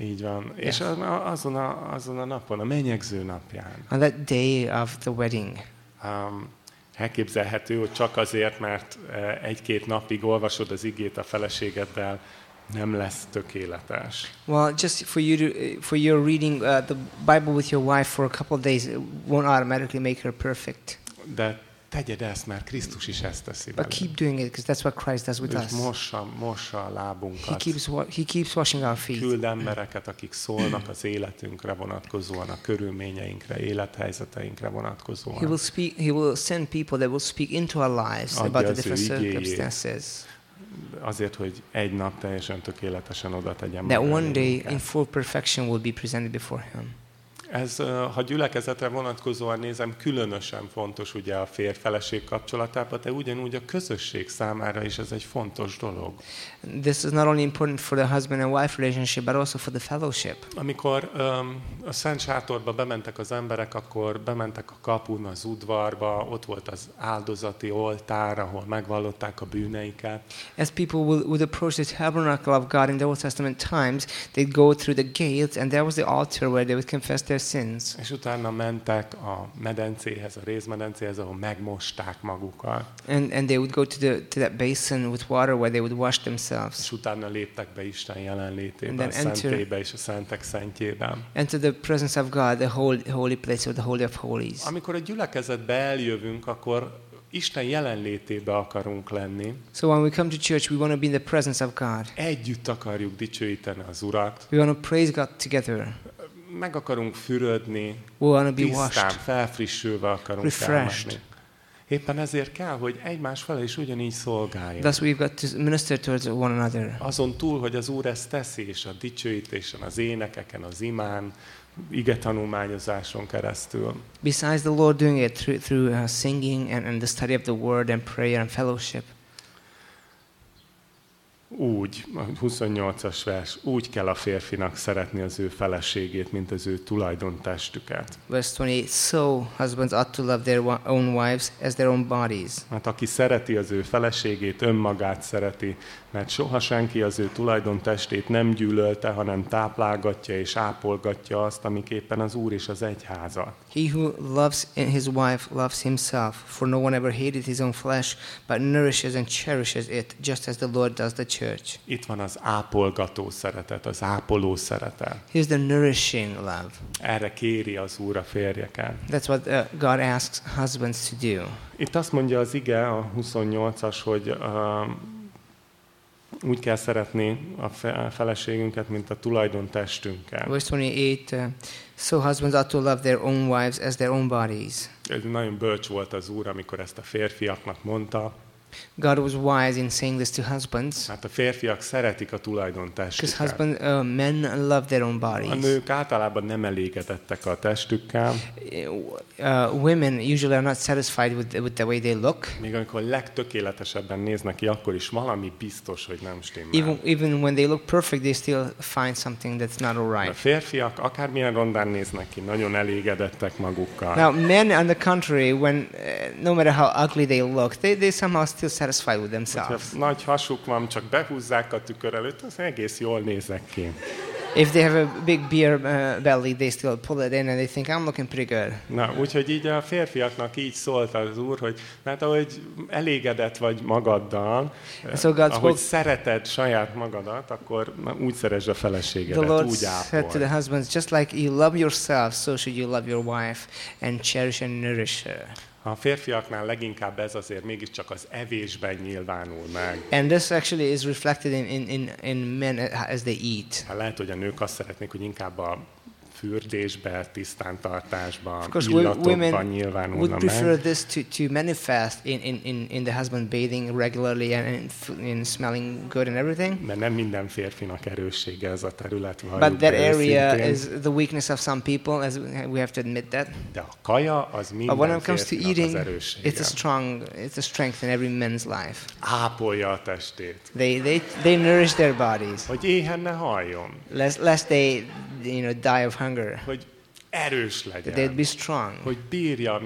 Így van. Yes. És azon a, azon a napon, a menyegző napján. On that day of the wedding. Um, elképzelhető, hogy csak azért, mert eh, egy-két napig olvasod az igét a feleségeddel, nem lesz tökéletes. Well, just for you to, for your reading uh, the Bible with your wife for a couple of days it won't automatically make her perfect. De tegyed ezt, mert Krisztus is ezt teszi But veled. keep doing it because that's what Christ does with Ő us. mossa, mossa a He lábunkat. keeps wa- he keeps washing our feet. Küld embereket, akik szólnak az életünkre vonatkozóan, a körülményeinkre, élethelyzeteinkre He will vonatkozóan. speak. He will send people that will speak into our lives Adja about the different circumstances. Azért, hogy egy nap teljesen tökéletesen oda tegyem That one day, in full perfection, will be presented before Him. Ez, ha gyülekezetre vonatkozóan nézem, különösen fontos ugye a férj-feleség kapcsolatában, de ugyanúgy a közösség számára is ez egy fontos dolog. This is not only important for the husband and wife relationship, but also for the fellowship. Amikor öm, a Szent Sátorba bementek az emberek, akkor bementek a kapun, az udvarba, ott volt az áldozati oltár, ahol megvallották a bűneiket. As people will, would approach the tabernacle of God in the Old Testament times, they'd go through the gates, and there was the altar where they would confess their sins. És utána mentek a medencéhez, a rézmedencéhez, ahol megmosták magukat. And, and they would go to, the, to that basin with water where they would wash themselves. És utána léptek be Isten jelenlétébe, a szentébe és a szentek szentjében. Enter the presence of God, the holy, holy place, or the Holy of Holies. Amikor a gyülekezetbe eljövünk, akkor Isten jelenlétébe akarunk lenni. So when we come to church, we want to be in the presence of God. Együtt akarjuk dicsőíteni az Urat. We want to praise God together. Meg akarunk fürödni, We be tisztán, washed. felfrissülve akarunk Refreshed. elmenni. Éppen ezért kell, hogy egymás fele is ugyanígy szolgáljunk. Thus, we've got to minister towards one another. Azon túl, hogy az Úr ezt teszi, és a dicsőítésen, az énekeken, az imán, ige tanulmányozáson keresztül. Besides the Lord doing it through, through uh, singing and, and the study of the Word and prayer and fellowship, Úgy, a 28-as vers, úgy kell a férfinak szeretni az ő feleségét, mint az ő tulajdontestüket. verse 28 So husbands ought to love their own wives as their own bodies. Hát aki szereti az ő feleségét, önmagát szereti, mert soha senki az ő tulajdontestét nem gyűlölte, hanem táplálgatja és ápolgatja azt, amiképpen az Úr és az egyháza. He who loves his wife loves himself, for no one ever hated his own flesh, but nourishes and cherishes it, just as the Lord does the church. Itt van az ápolgató szeretet, az ápoló szeretet. Here's the nourishing love. Erre kéri az Úr a férjeket. That's what uh, God asks husbands to do. Itt azt mondja az ige, a 28-as, hogy uh, úgy kell szeretni a fe- a feleségünket, mint a tulajdon testünkkel. Verse 28 uh, So husbands ought to love their own wives as their own bodies. Ez nagyon bölcs volt az Úr, amikor ezt a férfiaknak mondta. God was wise in saying this to husbands Hát a férfiak szeretik a tulajdon because husband, uh, men love their own A bodies. nők általában nem elégedettek a testükkel, Uh, women usually are not satisfied with, with the way they look. még amikor legtökéletesebben néznek ki, akkor is valami biztos, hogy nem stimmel. Even, even when they look perfect, they still find something that's not all A férfiak akármilyen rondán néznek ki, nagyon elégedettek magukkal. Now, men, on the contrary, when uh, no matter how ugly they look, they, they somehow still satisfied with themselves. nagy hasuk van, csak behúzzák a tükör előtt, az egész jól nézek ki. If they have a big beer uh, belly, they still pull it in and they think, I'm looking pretty good. Na, úgyhogy így a férfiaknak így szólt az Úr, hogy mert ahogy elégedett vagy magaddal, And so God ahogy spoke, szereted saját magadat, akkor úgy szeresd a the feleségedet, Lord úgy said to the husbands, just like you love yourself, so should you love your wife and cherish and nourish her. A férfiaknál leginkább ez azért mégiscsak az evésben nyilvánul meg. And this actually is reflected in, in, in, in men as they eat. Hát lehet, hogy a nők azt szeretnék, hogy inkább a fürdésbe, tisztántartásban, Of course, illatokban women would nyilvánulna prefer meg. this to, to manifest in, in, in, in the husband bathing regularly and in, in smelling good and everything. Mert nem minden férfinak erőssége ez a terület. But that area őszintén. is the weakness of some people, as we have to admit that. De a kaja az But when minden it comes to eating, it's a strong, it's a strength in every man's life. Ápolja a testét, They, they, they nourish their bodies, hogy éhen ne haljon, lest, lest they, you know, die of hunger. hogy erős That they'd be strong. hogy bírja a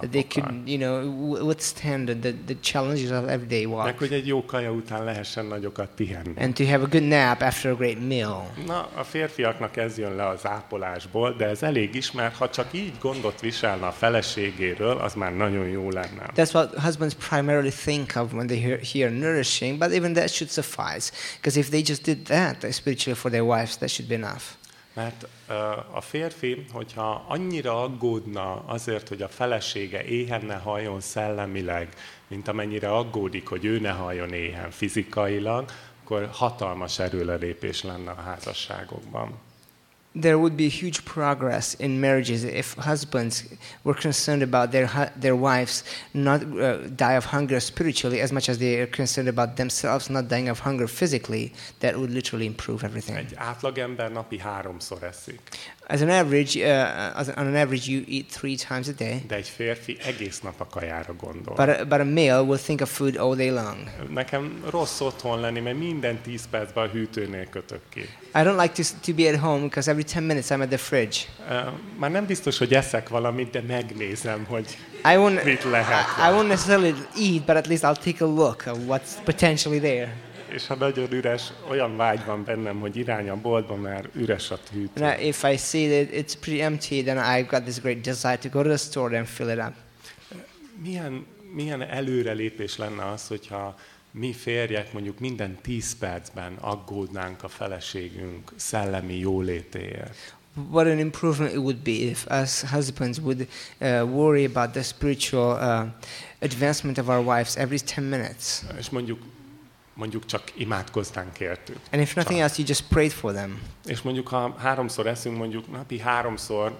That they could, you know, withstand the, the, challenges of everyday Meg walk. hogy egy jó kaja után lehessen nagyokat pihenni. And to have a good nap after a great meal. Na, a férfiaknak ez jön le az ápolásból, de ez elég is, mert ha csak így gondot viselne a feleségéről, az már nagyon jó lenne. That's what husbands primarily think of when they hear, hear nourishing, but even that should suffice. Because if they just did that spiritually for their wives, that should be enough. Mert a férfi, hogyha annyira aggódna azért, hogy a felesége éhen ne halljon szellemileg, mint amennyire aggódik, hogy ő ne halljon éhen fizikailag, akkor hatalmas erőlelépés lenne a házasságokban. There would be huge progress in marriages if husbands were concerned about their, their wives not uh, die of hunger spiritually as much as they are concerned about themselves not dying of hunger physically. That would literally improve everything. Egy napi háromszor eszik, As an average, uh, as on an average, you eat three times a day, de egy férfi egész nap a kajára gondol. but a, but a male will think of food all day long. Nekem rossz otthon lenni, mert minden 10 percben a hűtőnél kötök ki. I don't like to, to be at home because every 10 minutes I'm at the fridge. Ö, Már nem biztos, hogy eszek valamit, de megnézem, hogy I won't, mit lehet. I, I won't necessarily eat, but at least I'll take a look at what's potentially there. És ha nagyon üres, olyan vágy van bennem, hogy irány a boltba, mert üres a hűtő. And if I see that it's pretty empty, then I've got this great desire to go to the store and fill it up. Milyen, milyen előrelépés lenne az, hogyha mi férjek mondjuk minden 10 percben aggódnánk a feleségünk szellemi jólétéért. What an improvement it would be if us husbands would uh, worry about the spiritual uh, advancement of our wives every 10 minutes. És mondjuk, mondjuk csak imádkoznánk értük. And if nothing else, you just prayed for them. És mondjuk, ha háromszor eszünk, mondjuk napi háromszor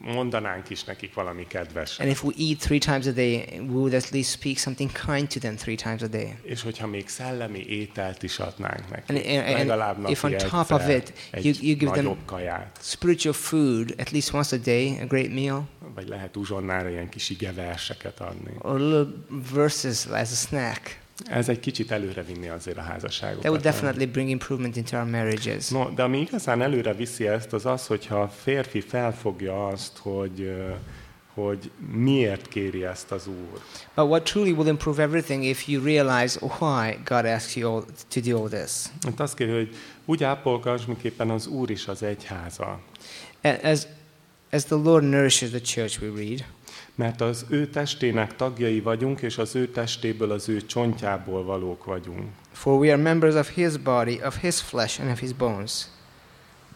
mondanánk is nekik valami kedveset. And if we eat three times a day, we would at least speak something kind to them three times a day. És hogyha még szellemi ételt is adnánk And- nekik, and- and legalább napi if on top of it, you- you give them- kaját, Spiritual food at least once a day, a great meal, vagy lehet uzsonnára ilyen kis igeverseket adni. or little verses as a snack. Ez egy kicsit előre vinni azért a That would házasságokat. definitely bring improvement into our marriages. No, de ami igazán előre viszi ezt, az az, hogyha a férfi felfogja azt, hogy, hogy miért kéri ezt az Úr. But what truly will improve everything if you realize why God asks you to do all this. Hát azt kéri, hogy úgy ápolgass, miképpen az Úr is az egyháza. As, as the Lord nourishes the church, we read, Mert az ő testének tagjai vagyunk, és az ő testéből, az ő csontjából valók vagyunk. For we are members of his body, of his flesh, and of his bones.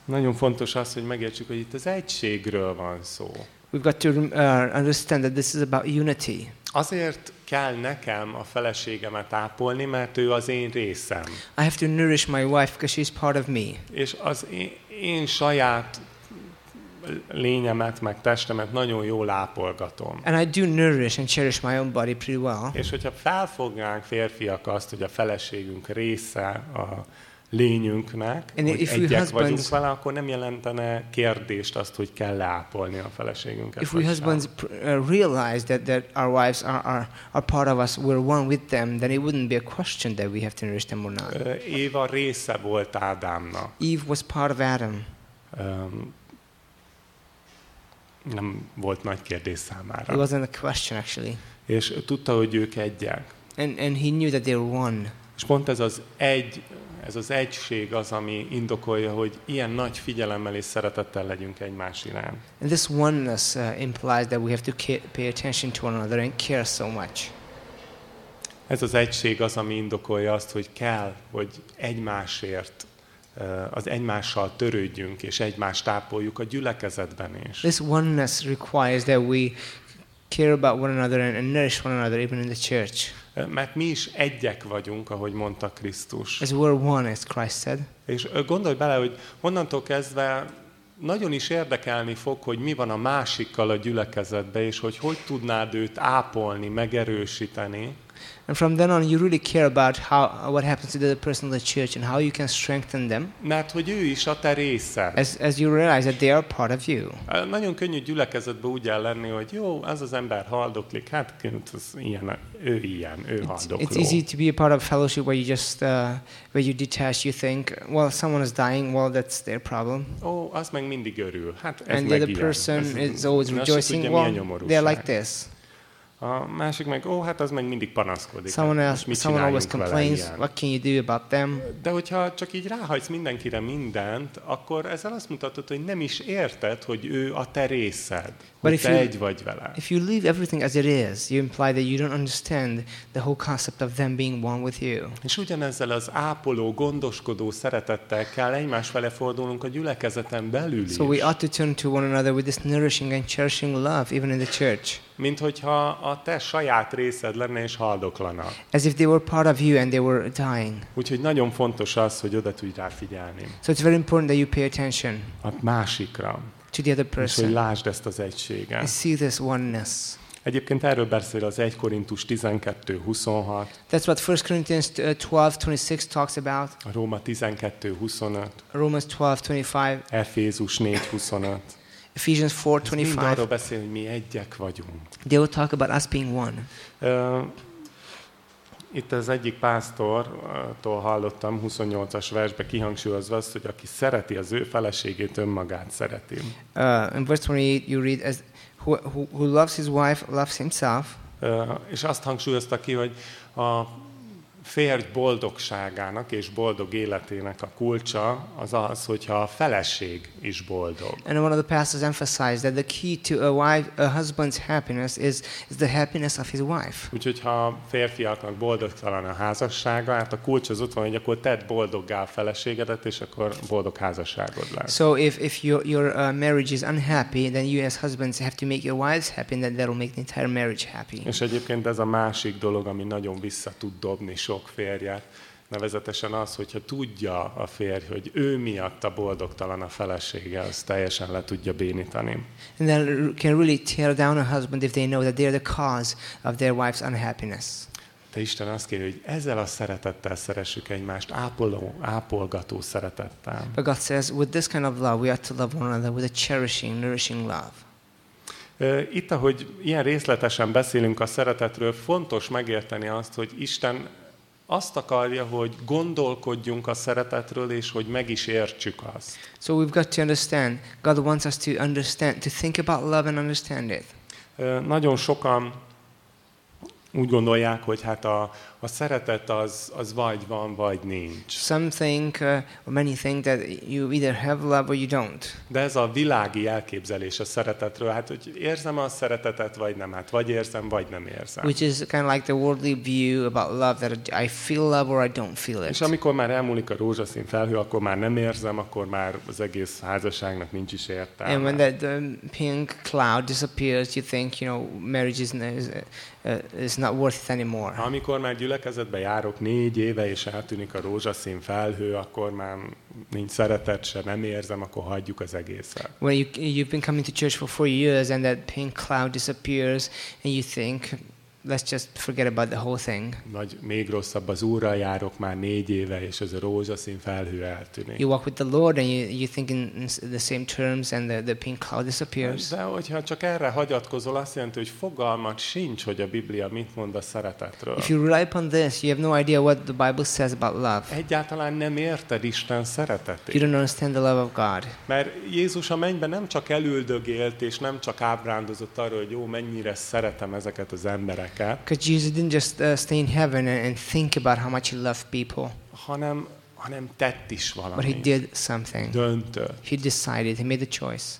Nagyon fontos az, hogy megértsük, hogy itt az egységről van szó. We've got to uh, understand that this is about unity. Azért kell nekem a feleségemet ápolni, mert ő az én részem. I have to nourish my wife because she's part of me. És az én, én saját lényemet, meg testemet nagyon jól ápolgatom. And I do nourish and cherish my own body pretty well. És hogyha felfognánk férfiak azt, hogy a feleségünk része a lényünknek, And hogy egyek husbands- vagyunk vele, akkor nem jelentene kérdést azt, hogy kell ápolni a feleségünket. If we husbands uh, realize that, that our wives are, are, are part of us, we're one with them, then it wouldn't be a question that we have to nourish them or not. Éva része volt Ádámnak. Eve was part of Adam. Öm, nem volt nagy kérdés It számára. wasn't a question actually. És tudta, hogy ők egyek. And, and he knew that they were one. És pont ez az egy, ez az egység az, ami indokolja, hogy ilyen nagy figyelemmel és szeretettel legyünk egymás iránt. And this oneness uh, implies that we have to pay attention to one another and care so much. Ez az egység az, ami indokolja azt, hogy kell, hogy egymásért, az egymással törődjünk, és egymást tápoljuk a gyülekezetben is. This oneness requires that we care about one another and, and nourish one another even in the church. Mert mi is egyek vagyunk, ahogy mondta Krisztus. As we're one, as Christ said. És gondolj bele, hogy onnantól kezdve nagyon is érdekelni fog, hogy mi van a másikkal a gyülekezetben, és hogy hogy tudnád őt ápolni, megerősíteni, And from then on, you really care about how, what happens to the person in the church and how you can strengthen them mert hogy ő is a te as, as you realize that they are part of you. Nagyon könnyű gyülekezetben úgy lenni, hogy jó, ez az ember haldoklik, hát ez ilyen, ő ilyen, ő It's, haldokló. it's easy to be a part of fellowship where you just, uh, where you detach, you think, well, someone is dying, well, that's their problem. Ó, az meg mindig örül. Hát ez and the other ilyen. person Ez- is always rejoicing, tudja, well, they're like this. A másik meg, ó, hát az meg mindig panaszkodik. Someone Hát else, most mit someone always vele complains. What can you do about them? De hogyha csak így ráhagysz mindenkire mindent, akkor ezzel azt mutatod, hogy nem is érted, hogy ő a te részed. Hogy if te you- egy vagy vele. If you leave everything as it is, you imply that you don't understand the whole concept of them being one with you. És ugyanezzel az ápoló, gondoskodó szeretettel kell egymás fele fordulnunk a gyülekezeten belül is. So we ought to turn to one another with this nourishing and cherishing love, even in the church, Mint hogyha a te saját részed lenne és haldoklana. as if they were part of you and they were dying. Úgyhogy nagyon fontos az, hogy oda tudj rá figyelni. So it's very important that you pay attention A másikra. to the other És hogy person lásd ezt az and egységet. see this oneness. Egyébként erről beszél az 1 Korintus 12.26, That's what 1 Corinthians uh, 12:26 talks about. a Róma 12.25, Romans 12:25, Efézus 4.25. Ephesians Ez mind 4:25. arról beszél, hogy mi egyek vagyunk. They will talk about us being one. Ö, Itt az egyik pásztortól hallottam 28-as versbe kihangsúlyozva azt, hogy aki szereti az ő feleségét, önmagát szereti. Uh, in verse 28, you read, as who, who, who loves his wife loves himself. Ö, És azt hangsúlyozta ki, hogy a férj boldogságának és boldog életének a kulcsa az az, hogyha a feleség is boldog. And one of the pastors emphasized that the key to a wife, a husband's happiness is, is the happiness of his wife. Úgyhogy ha a férfiaknak boldogtalan a házassága, hát a kulcs az ott van, hogy akkor tedd boldoggá a feleségedet, és akkor boldog házasságod lesz. So if, if your, your uh, marriage is unhappy, then you as husbands have to make your wives happy, and then that'll make the entire marriage happy. És egyébként ez a másik dolog, ami nagyon vissza tud dobni sok férjet, nevezetesen az, hogyha tudja a férj, hogy ő miatt a boldogtalan a felesége, az teljesen le tudja bénítani. And then can really tear down a husband if they know that they're the cause of their wife's unhappiness. Te Isten azt kéri, hogy ezzel a szeretettel szeressük egymást, ápoló, ápolgató szeretettel. But God says, with this kind of love, we ought to love one another with a cherishing, nourishing love. Itt, ahogy ilyen részletesen beszélünk a szeretetről, fontos megérteni azt, hogy Isten azt akarja, hogy gondolkodjunk a szeretetről, és hogy meg is értsük azt. So we've got to understand. God wants us to understand, to think about love and understand it. Nagyon sokan úgy gondolják, hogy hát a, a szeretet az, az vagy van, vagy nincs. Some think, uh, or many think that you either have love or you don't. De ez a világi elképzelés a szeretetről, hát hogy érzem a szeretetet, vagy nem, hát vagy érzem, vagy nem érzem. Which is kind of like the worldly view about love that I feel love or I don't feel És it. amikor már elmúlik a rózsaszín felhő, akkor már nem érzem, akkor már az egész házasságnak nincs is And értelme. when that um, pink cloud disappears, you think, you know, marriage is, is, uh, is not worth it anymore. Amikor már gyülekezetbe járok négy éve, és eltűnik a rózsaszín felhő, akkor már nincs szeretet se, nem érzem, akkor hagyjuk az egészet. When you, you've been coming to church for four years and that pink cloud disappears and you think, let's just forget about the whole thing. Vagy még rosszabb, az Úrral járok már négy éve, és ez a rózsaszín felhő eltűnik. You walk with the Lord and you, you think in, the same terms and the, the pink cloud disappears. De hogyha csak erre hagyatkozol, azt jelenti, hogy fogalmat sincs, hogy a Biblia mit mond a szeretetről. If you rely upon this, you have no idea what the Bible says about love. Egyáltalán nem érted Isten You szeretetét. don't understand the love of God. Mert Jézus a mennyben nem csak elüldögélt, és nem csak ábrándozott arról, hogy jó, mennyire szeretem ezeket az embereket, Because Jesus didn't just uh, stay in heaven and, and think about how much he loved people, hanem, hanem tett is but he did something. Döntött. He decided, he made a choice,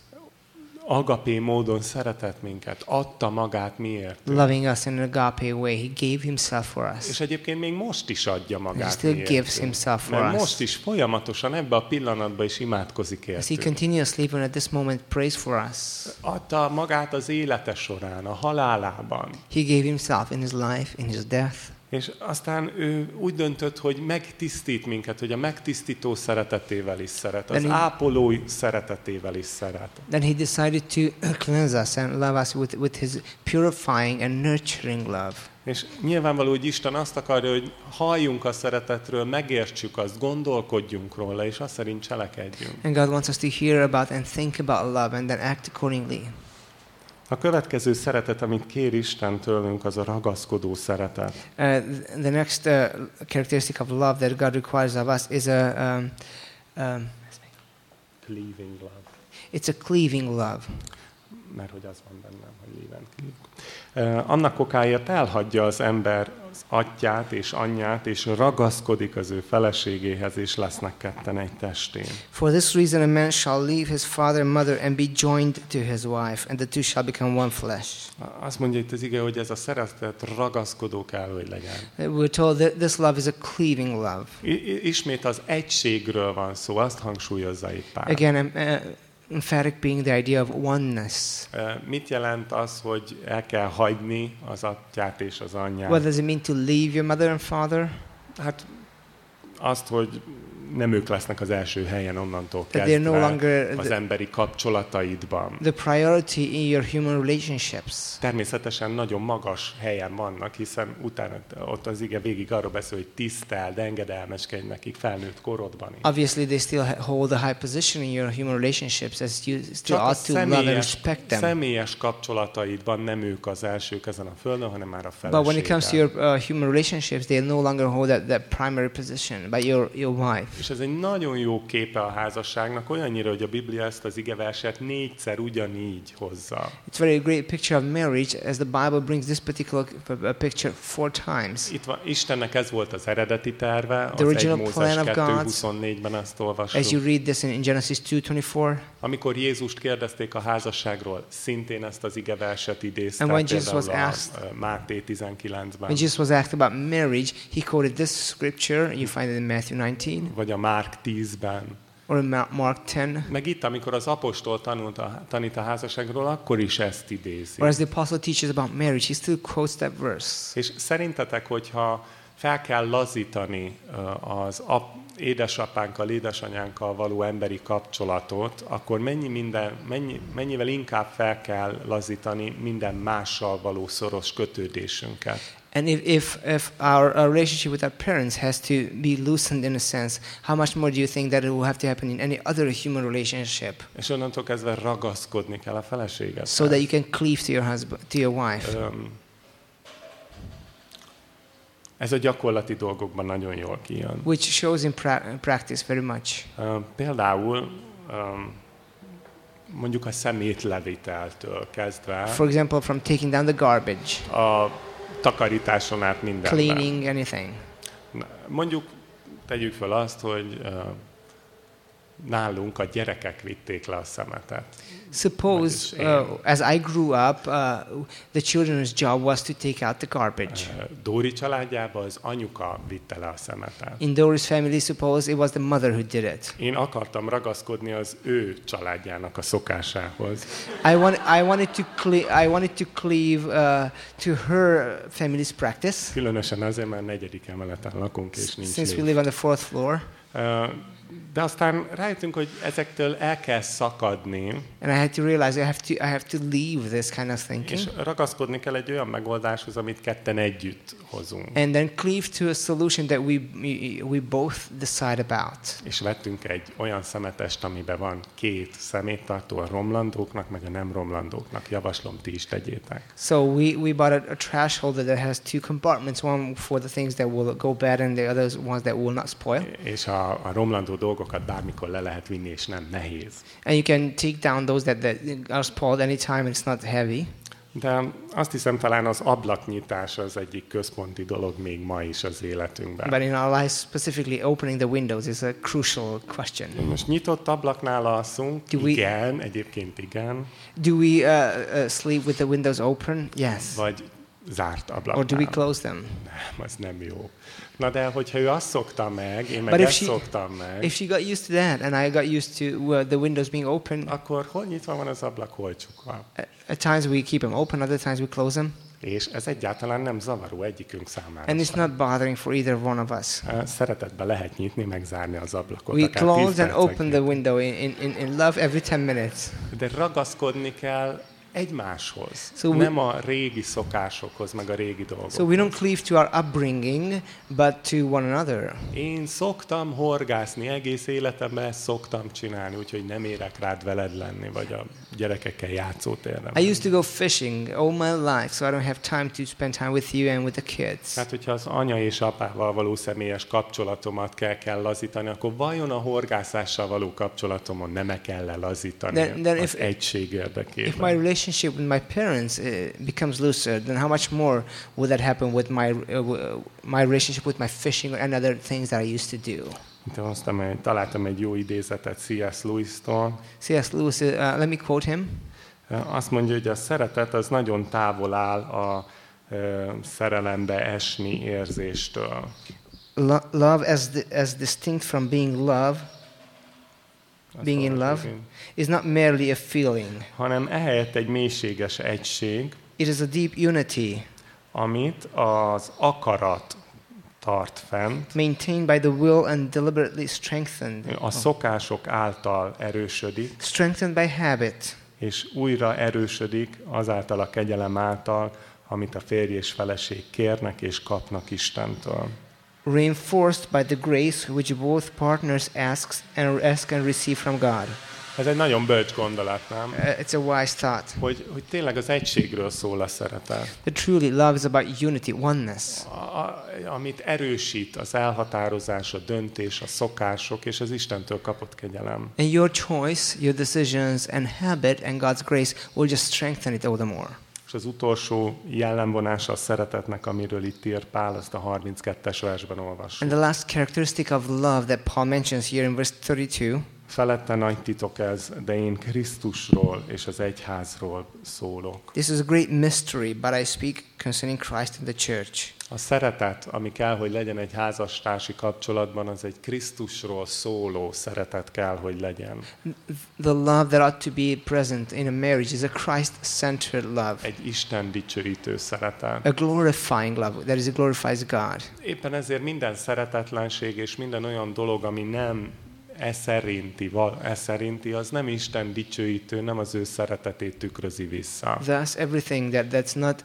Agapé módon szeretett minket, adta magát miért. loving us in an agape way. He gave himself for us. És egyébként még most is adja He magát still miért. gives himself for Mert us. most is folyamatosan ebbe a pillanatban is imádkozik As he értünk. continuously, even at this moment, prays for us. Adta magát az élete során, a halálában. He gave himself in his life, in his death. És aztán ő úgy döntött, hogy megtisztít minket, hogy a megtisztító szeretetével is szeret, az he- ápolói szeretetével is szeret. Then he decided to cleanse us and love us with, with his purifying and nurturing love. És nyilvánvaló, hogy Isten azt akarja, hogy halljunk a szeretetről, megértsük azt, gondolkodjunk róla, és azt szerint cselekedjünk. And God wants us to hear about and think about love and then act accordingly. A következő szeretet, amit kér Isten tőlünk, az a ragaszkodó szeretet. Uh, th- the next uh, characteristic of love that God requires of us is a um, um, Cleaving love. it's a cleaving love. Mert hogy az van bennem, hogy cleave. Uh, Annak okáért elhagyja az ember az atyát és anyját, és ragaszkodik az ő feleségéhez, és lesznek ketten egy testén. For this reason, a man shall leave his father and mother and be joined to his wife, and the two shall become one flesh. Azt mondja itt az ige, hogy ez a szeretet ragaszkodó kell, hogy legyen. Uh, We're told that this love is a cleaving love. I- i- ismét az egységről van szó, azt hangsúlyozza itt Pál. Again, um, uh, emphatic being the idea of oneness. Uh, Mit jelent az, hogy el kell hagyni az atyát és az anyját? What does it mean to leave your mother and father? Hát azt, hogy nem ők lesznek az első helyen onnantól no kezdve longer az the, emberi kapcsolataidban. the priority in your human relationships. Természetesen nagyon magas helyen vannak, hiszen utána ott az ige végig arról beszél, hogy tiszteld, engedelmeskedj nekik felnőtt korodban is. Obviously, they still hold a high position in your human relationships as you still Csak ought to love and respect them. személyes kapcsolataidban nem ők az elsők ezen a földön, hanem már a But when it comes to feleséged. your uh, human relationships, they no longer hold that, that primary position, but your, your wife. És ez egy nagyon jó képe a házasságnak, olyannyira, hogy a Biblia ezt az igeverset négyszer ugyanígy hozza. It's very great picture of marriage, as the Bible brings this particular uh, picture four times. Itt van, Istennek ez volt az eredeti terve, az The 1 original Mózes plan of God's- 2.24-ben azt As you read this in, Genesis 2:24, Amikor Jézust kérdezték a házasságról, szintén ezt az igeverset idézte, And when Jesus was asked- a Máté 19-ben, when Jesus was asked about marriage, he quoted this scripture. You find it in Matthew 19 vagy a Márk 10-ben. or Mark 10. Meg itt, amikor az apostol tanult a, tanít a házasságról, akkor is ezt idézi. Or as the apostle teaches about marriage, he still quotes that verse. És szerintetek, hogyha fel kell lazítani az ap, édesapánkkal, édesanyánkkal való emberi kapcsolatot, akkor mennyi minden, mennyi, mennyivel inkább fel kell lazítani minden mással való szoros kötődésünket. And if, if, if our, our relationship with our parents has to be loosened in a sense, how much more do you think that it will have to happen in any other human relationship És onnantól kezdve ragaszkodni kell a so that you can cleave to your husband, to your wife? Öm, ez a gyakorlati dolgokban nagyon jól kijön. Which shows in pra- practice very much. Például öm, mondjuk a szemétleviteltől kezdve For example, from taking down the garbage, a takarításon át mindenben. cleaning, anything. Mondjuk tegyük fel azt, hogy nálunk a gyerekek vitték le a szemetet. Suppose, uh, as I grew up, uh, the children's job was to take out the garbage. Uh, Dóri családjában az anyuka vitte le a szemetet. In Doris' family, suppose it was the mother who did it. Én akartam ragaszkodni az ő családjának a szokásához. I, want, I, wanted, to cle- I wanted to cleave uh, to her family's practice. Különösen azért, mert negyedik emeleten lakunk, és nincs Since we live on the fourth floor, Uh, De aztán rájöttünk, hogy ezektől el kell szakadni, and I had to realize I have to, I have to leave this kind of thinking. és ragaszkodni kell egy olyan megoldáshoz, amit ketten együtt hozunk. and then cleave to a solution that we, we, both decide about. És vettünk egy olyan szemetest, amiben van két szeméttartó a romlandóknak, meg a nem romlandóknak. Javaslom, ti is tegyétek. So we, we bought a, a trash holder that has two compartments, one for the things that will go bad and the other ones that will not spoil. És a, a romlandó dolgokat bármikor le lehet vinni, és nem nehéz. And you can take down those that, that are spoiled anytime and it's not heavy. De azt hiszem, talán az ablaknyitás az egyik központi dolog még ma is az életünkben. But in our lives, specifically opening the windows is a crucial question. Most nyitott ablaknál alszunk, Do we- igen, egyébként igen, Do we uh, uh, sleep with the windows open? Yes. vagy zárt Or do we ablaknál. close them? Nem, az nem jó. Na de, hogyha ő azt szokta meg, én meg But ezt she- szoktam meg, If she got used to that and I got used to uh, the windows being open, akkor hol nyitva van az ablak, hol csukva. at, at times we keep them open, other times we close them. És ez egyáltalán nem zavaró egyikünk számára. And it's not bothering for either one of us. sem. Szeretetben lehet nyitni, meg zárni az ablakot. We close and open the window in, in, in, in love every 10 minutes. De ragaszkodni kell egymáshoz, So we- nem a régi szokásokhoz, meg a régi dolgokhoz. So we don't cleave to our upbringing, but to one another. Én szoktam horgászni, egész életemben ezt szoktam csinálni, úgyhogy nem érek rád veled lenni, vagy a gyerekekkel játszótérre. I used to go fishing all my life, so I don't have time to spend time with you and with the kids. Hát, hogyha az anya és apával való személyes kapcsolatomat kell, kell lazítani, akkor vajon a horgászással való kapcsolatomon nem -e kell lazítani Then- then az if- egység If my érdekében? Relationship with my parents uh, becomes looser, then how much more will that happen with my uh, my relationship with my fishing and other things that I used to do? Itt hoztam egy, találtam egy jó idézetet C.S. Lewis-tól. C.S. Lewis, uh, let me quote him. Azt mondja, hogy a szeretet az nagyon távol áll a ö, szerelembe esni érzéstől. Lo- love, as di- as distinct from being love, Being in love, is not merely a feeling. hanem ehelyett egy mélységes egység, It is a deep unity amit az akarat tart fent, maintained by the will and deliberately strengthened. a szokások által erősödik, Strengthened by habit, és újra erősödik azáltal a kegyelem által, amit a férj és feleség kérnek és kapnak Istentől. Reinforced by the grace which both partners asks and ask and receive from God. Ez egy nagyon bölcs gondolat, nem? Uh, it's a wise thought. Hogy, hogy tényleg az egységről szól a szeretet. That truly love is about unity, oneness. A, a, amit erősít az elhatározás, a döntés, a szokások és az Istentől kapott kegyelem. And your choice, your decisions, and habit, and God's grace will just strengthen it all the more. És az utolsó jellemvonása a szeretetnek, amiről itt ír Pál, azt a 32-es versben olvassuk. And the last characteristic of love that Paul mentions here in verse 32 Felette nagy titok ez, de én Krisztusról és az egyházról szólok. this is a great mystery, but I speak concerning Christ and the church. A szeretet, ami kell, hogy legyen egy házastársi kapcsolatban, az egy Krisztusról szóló szeretet kell, hogy legyen. The love that ought to be present in a marriage is a Christ centered love, Egy Isten dicsőítő szeretet. a glorifying love that is glorifies God. Éppen ezért minden szeretetlenség és minden olyan dolog, ami nem e szerinti, e szerinti, az nem Isten dicsőítő, nem az ő szeretetét tükrözi vissza. Thus, everything that, that's not,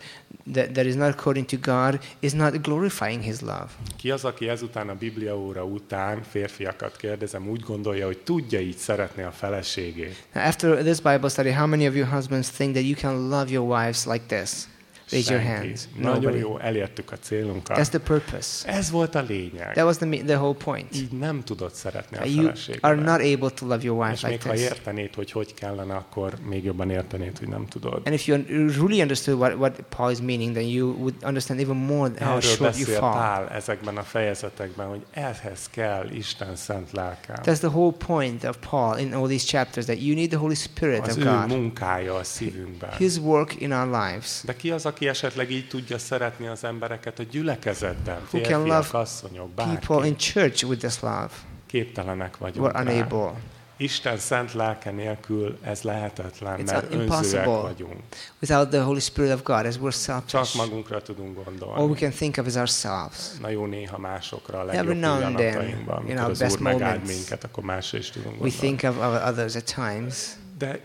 that, that is not according to God is not glorifying His love. Ki az, aki ezután a Biblia óra után, férfiakat kérdezem, úgy gondolja, hogy tudja így szeretni a feleségét? Now, after this Bible study, how many of you husbands think that you can love your wives like this? Raise your hands. Nagyon Nobody. jó, elértük a célunkat. That's the purpose. Ez volt a lényeg. That was the, the whole point. Így nem tudod szeretni a You are not able to love your És wife még like ha this. értenéd, hogy hogy kellene, akkor még jobban értenéd, hogy nem tudod. And if you really understood what, what Paul is meaning, then you would understand even more how Erről short you fall. Pál ezekben a fejezetekben, hogy ehhez kell Isten szent lelke. That's the whole point of Paul in all these chapters that you need the Holy Spirit Az of ő God, munkája a szívünkben. His work in our lives. De ki az, aki esetleg így tudja szeretni az embereket a gyülekezetben? Férfiak, asszonyok, People bárki. in church with this love Képtelenek vagyunk were rá. unable. Isten szent lelke nélkül ez lehetetlen, It's mert önzőek vagyunk. Without the Holy Spirit of God, as we're Csak selfish, magunkra tudunk all we gondolni. can think of is ourselves. Na jó, néha másokra a Every legjobb now and then, in our best moments, minket, akkor másra is tudunk We gondolni. think of of others at times, De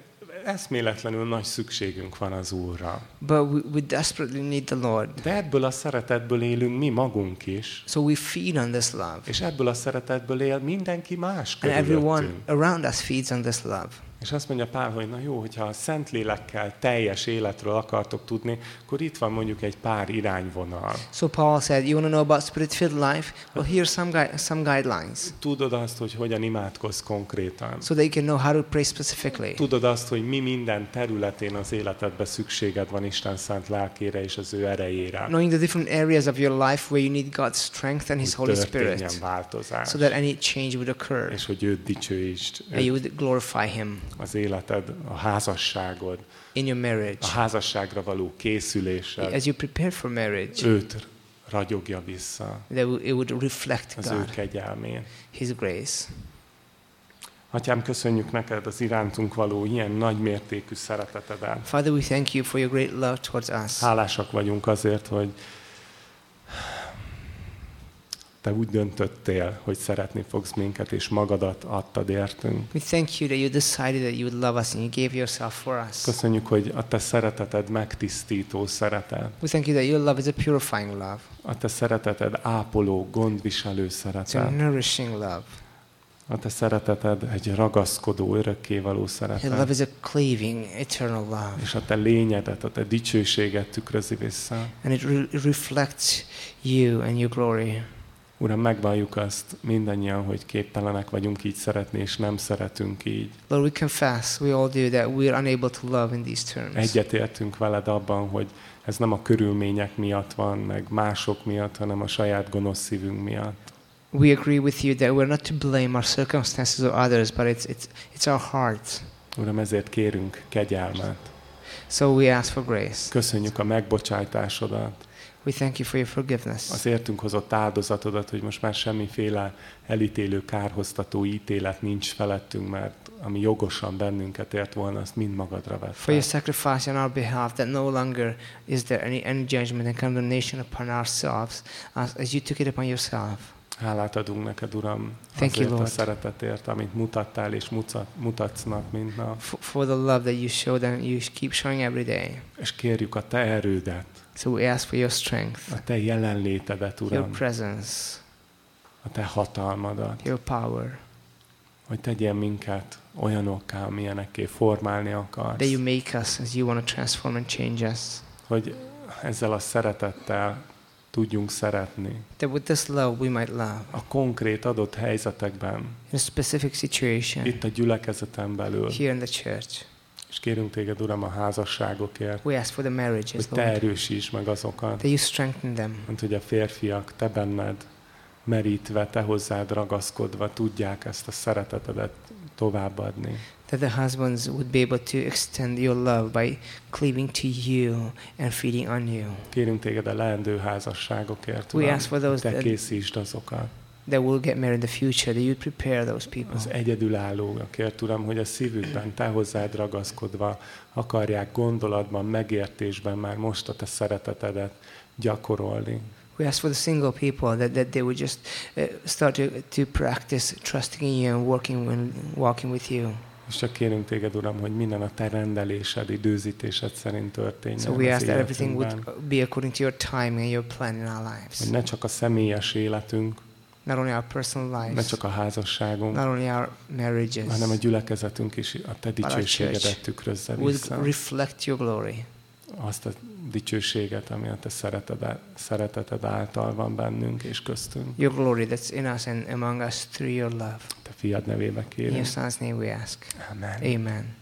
eszméletlenül nagy szükségünk van az Úrra. but we, we desperately need the Lord. De ebből a szeretetből élünk mi magunk is, So we feed on this love. és ebből a szeretetből él mindenki más And everyone around us feeds on this love. És azt mondja Pál, hogy na jó, hogyha a Szentlélekkel teljes életről akartok tudni, akkor itt van mondjuk egy pár irányvonal. So Paul said, you want to know about spirit-filled life? Well, here's some, gui- some guidelines Tudod azt, hogy hogyan imádkozz konkrétan. so that you can know how to pray specifically. Tudod azt, hogy mi minden területén az életedben szükséged van Isten szent lelkére és az ő erejére. Knowing the different areas of your life where you need God's strength and His Holy Spirit változás. so that any change would occur és hogy őt dicsőítsd, and you would glorify Him az életed, a házasságod, in your marriage. a házasságra való készülésed, As you prepare for marriage, őt ragyogja vissza, that it would reflect az ő God, kegyelmén. His grace. Atyám, köszönjük neked az irántunk való ilyen nagy mértékű szeretetedet. Father, we thank you for your great love towards us. Hálásak vagyunk azért, hogy te úgy döntöttél, hogy szeretni fogsz minket, és magadat adtad értünk. We thank you that you decided that you would love us and you gave yourself for us. Köszönjük, hogy a te szereteted megtisztító szeretet. We thank you that your love is a purifying love. A te szereteted ápoló, gondviselő It's a szeretet. nourishing love. A te szereteted egy ragaszkodó, örökkévaló Your love szeretet. is a cleaving, eternal love. És a te lényedet, a te dicsőséget tükrözi vissza. And it re- reflects you and your glory. Uram, megvalljuk azt mindannyian, hogy képtelenek vagyunk így szeretni, és nem szeretünk így. Lord, we confess, we all do, that we are unable to love in these terms. Egyetértünk veled abban, hogy ez nem a körülmények miatt van, meg mások miatt, hanem a saját gonosz szívünk miatt. We agree with you that we're not to blame our circumstances or others, but it's, it's, it's our heart. Uram, ezért kérünk kegyelmet. So we ask for grace. Köszönjük a megbocsájtásodat, We thank you for your forgiveness. az értünk hozott áldozatodat, hogy most már semmiféle elítélő, kárhoztató ítélet nincs felettünk, mert ami jogosan bennünket ért volna, azt mind magadra For your sacrifice on our behalf, that no longer is there any, any judgment and condemnation upon ourselves, as, as you took it upon yourself. Hálát adunk neked, Uram, Thank you, azért a Lord. szeretetért, amit mutattál és mutat, mutatsz nap, mint nap. For, for the love that you showed and you keep showing every day. És kérjük a Te erődet, So we ask for your strength, a Te jelenlétedet, your Uram, presence, a Te hatalmadat, your power, hogy tegyél minket olyanokká, amilyenekké formálni akarsz. that you make us as you want to transform and change us. Hogy ezzel a szeretettel tudjunk szeretni. That with this love we might love A konkrét adott helyzetekben, in a specific situation itt a gyülekezeten belül. here in the church. És kérünk Téged, Uram, a házasságokért, We ask for the marriages, hogy Te Lord, erősíts meg azokat. that you strengthen them. Mint hogy a férfiak, Te benned merítve, Te hozzád ragaszkodva tudják ezt a szeretetedet továbbadni. That the husbands would be able to extend your love by cleaving to you and feeding on you. Kérünk Téged a leendő házasságokért, We Uram, ask for those Te that- készítsd azokat. That will get married in the future, that you prepare those people. Az egyedülállókért, Uram, hogy a szívükben Te hozzád ragaszkodva akarják gondolatban, megértésben már most a Te szeretetedet gyakorolni. We ask for the single people that, that they would just uh, start to, to practice trusting in you and working and walking with you. És csak kérünk Téged, Uram, hogy minden a Te rendelésed, időzítésed szerint történjen So we ask that everything would be according to your time and your plan in our lives. Hogy ne csak a személyes életünk, Not only our personal lives, csak a házasságunk, not only our marriages, hanem a gyülekezetünk is a Te dicsőségedet tükrözze vissza. reflect your glory. azt a dicsőséget, ami a te szereted, szereteted által van bennünk és köztünk. Your glory that's in us and among us through your love. Te fiad nevébe In kérünk. your son's name we ask. Amen. Amen.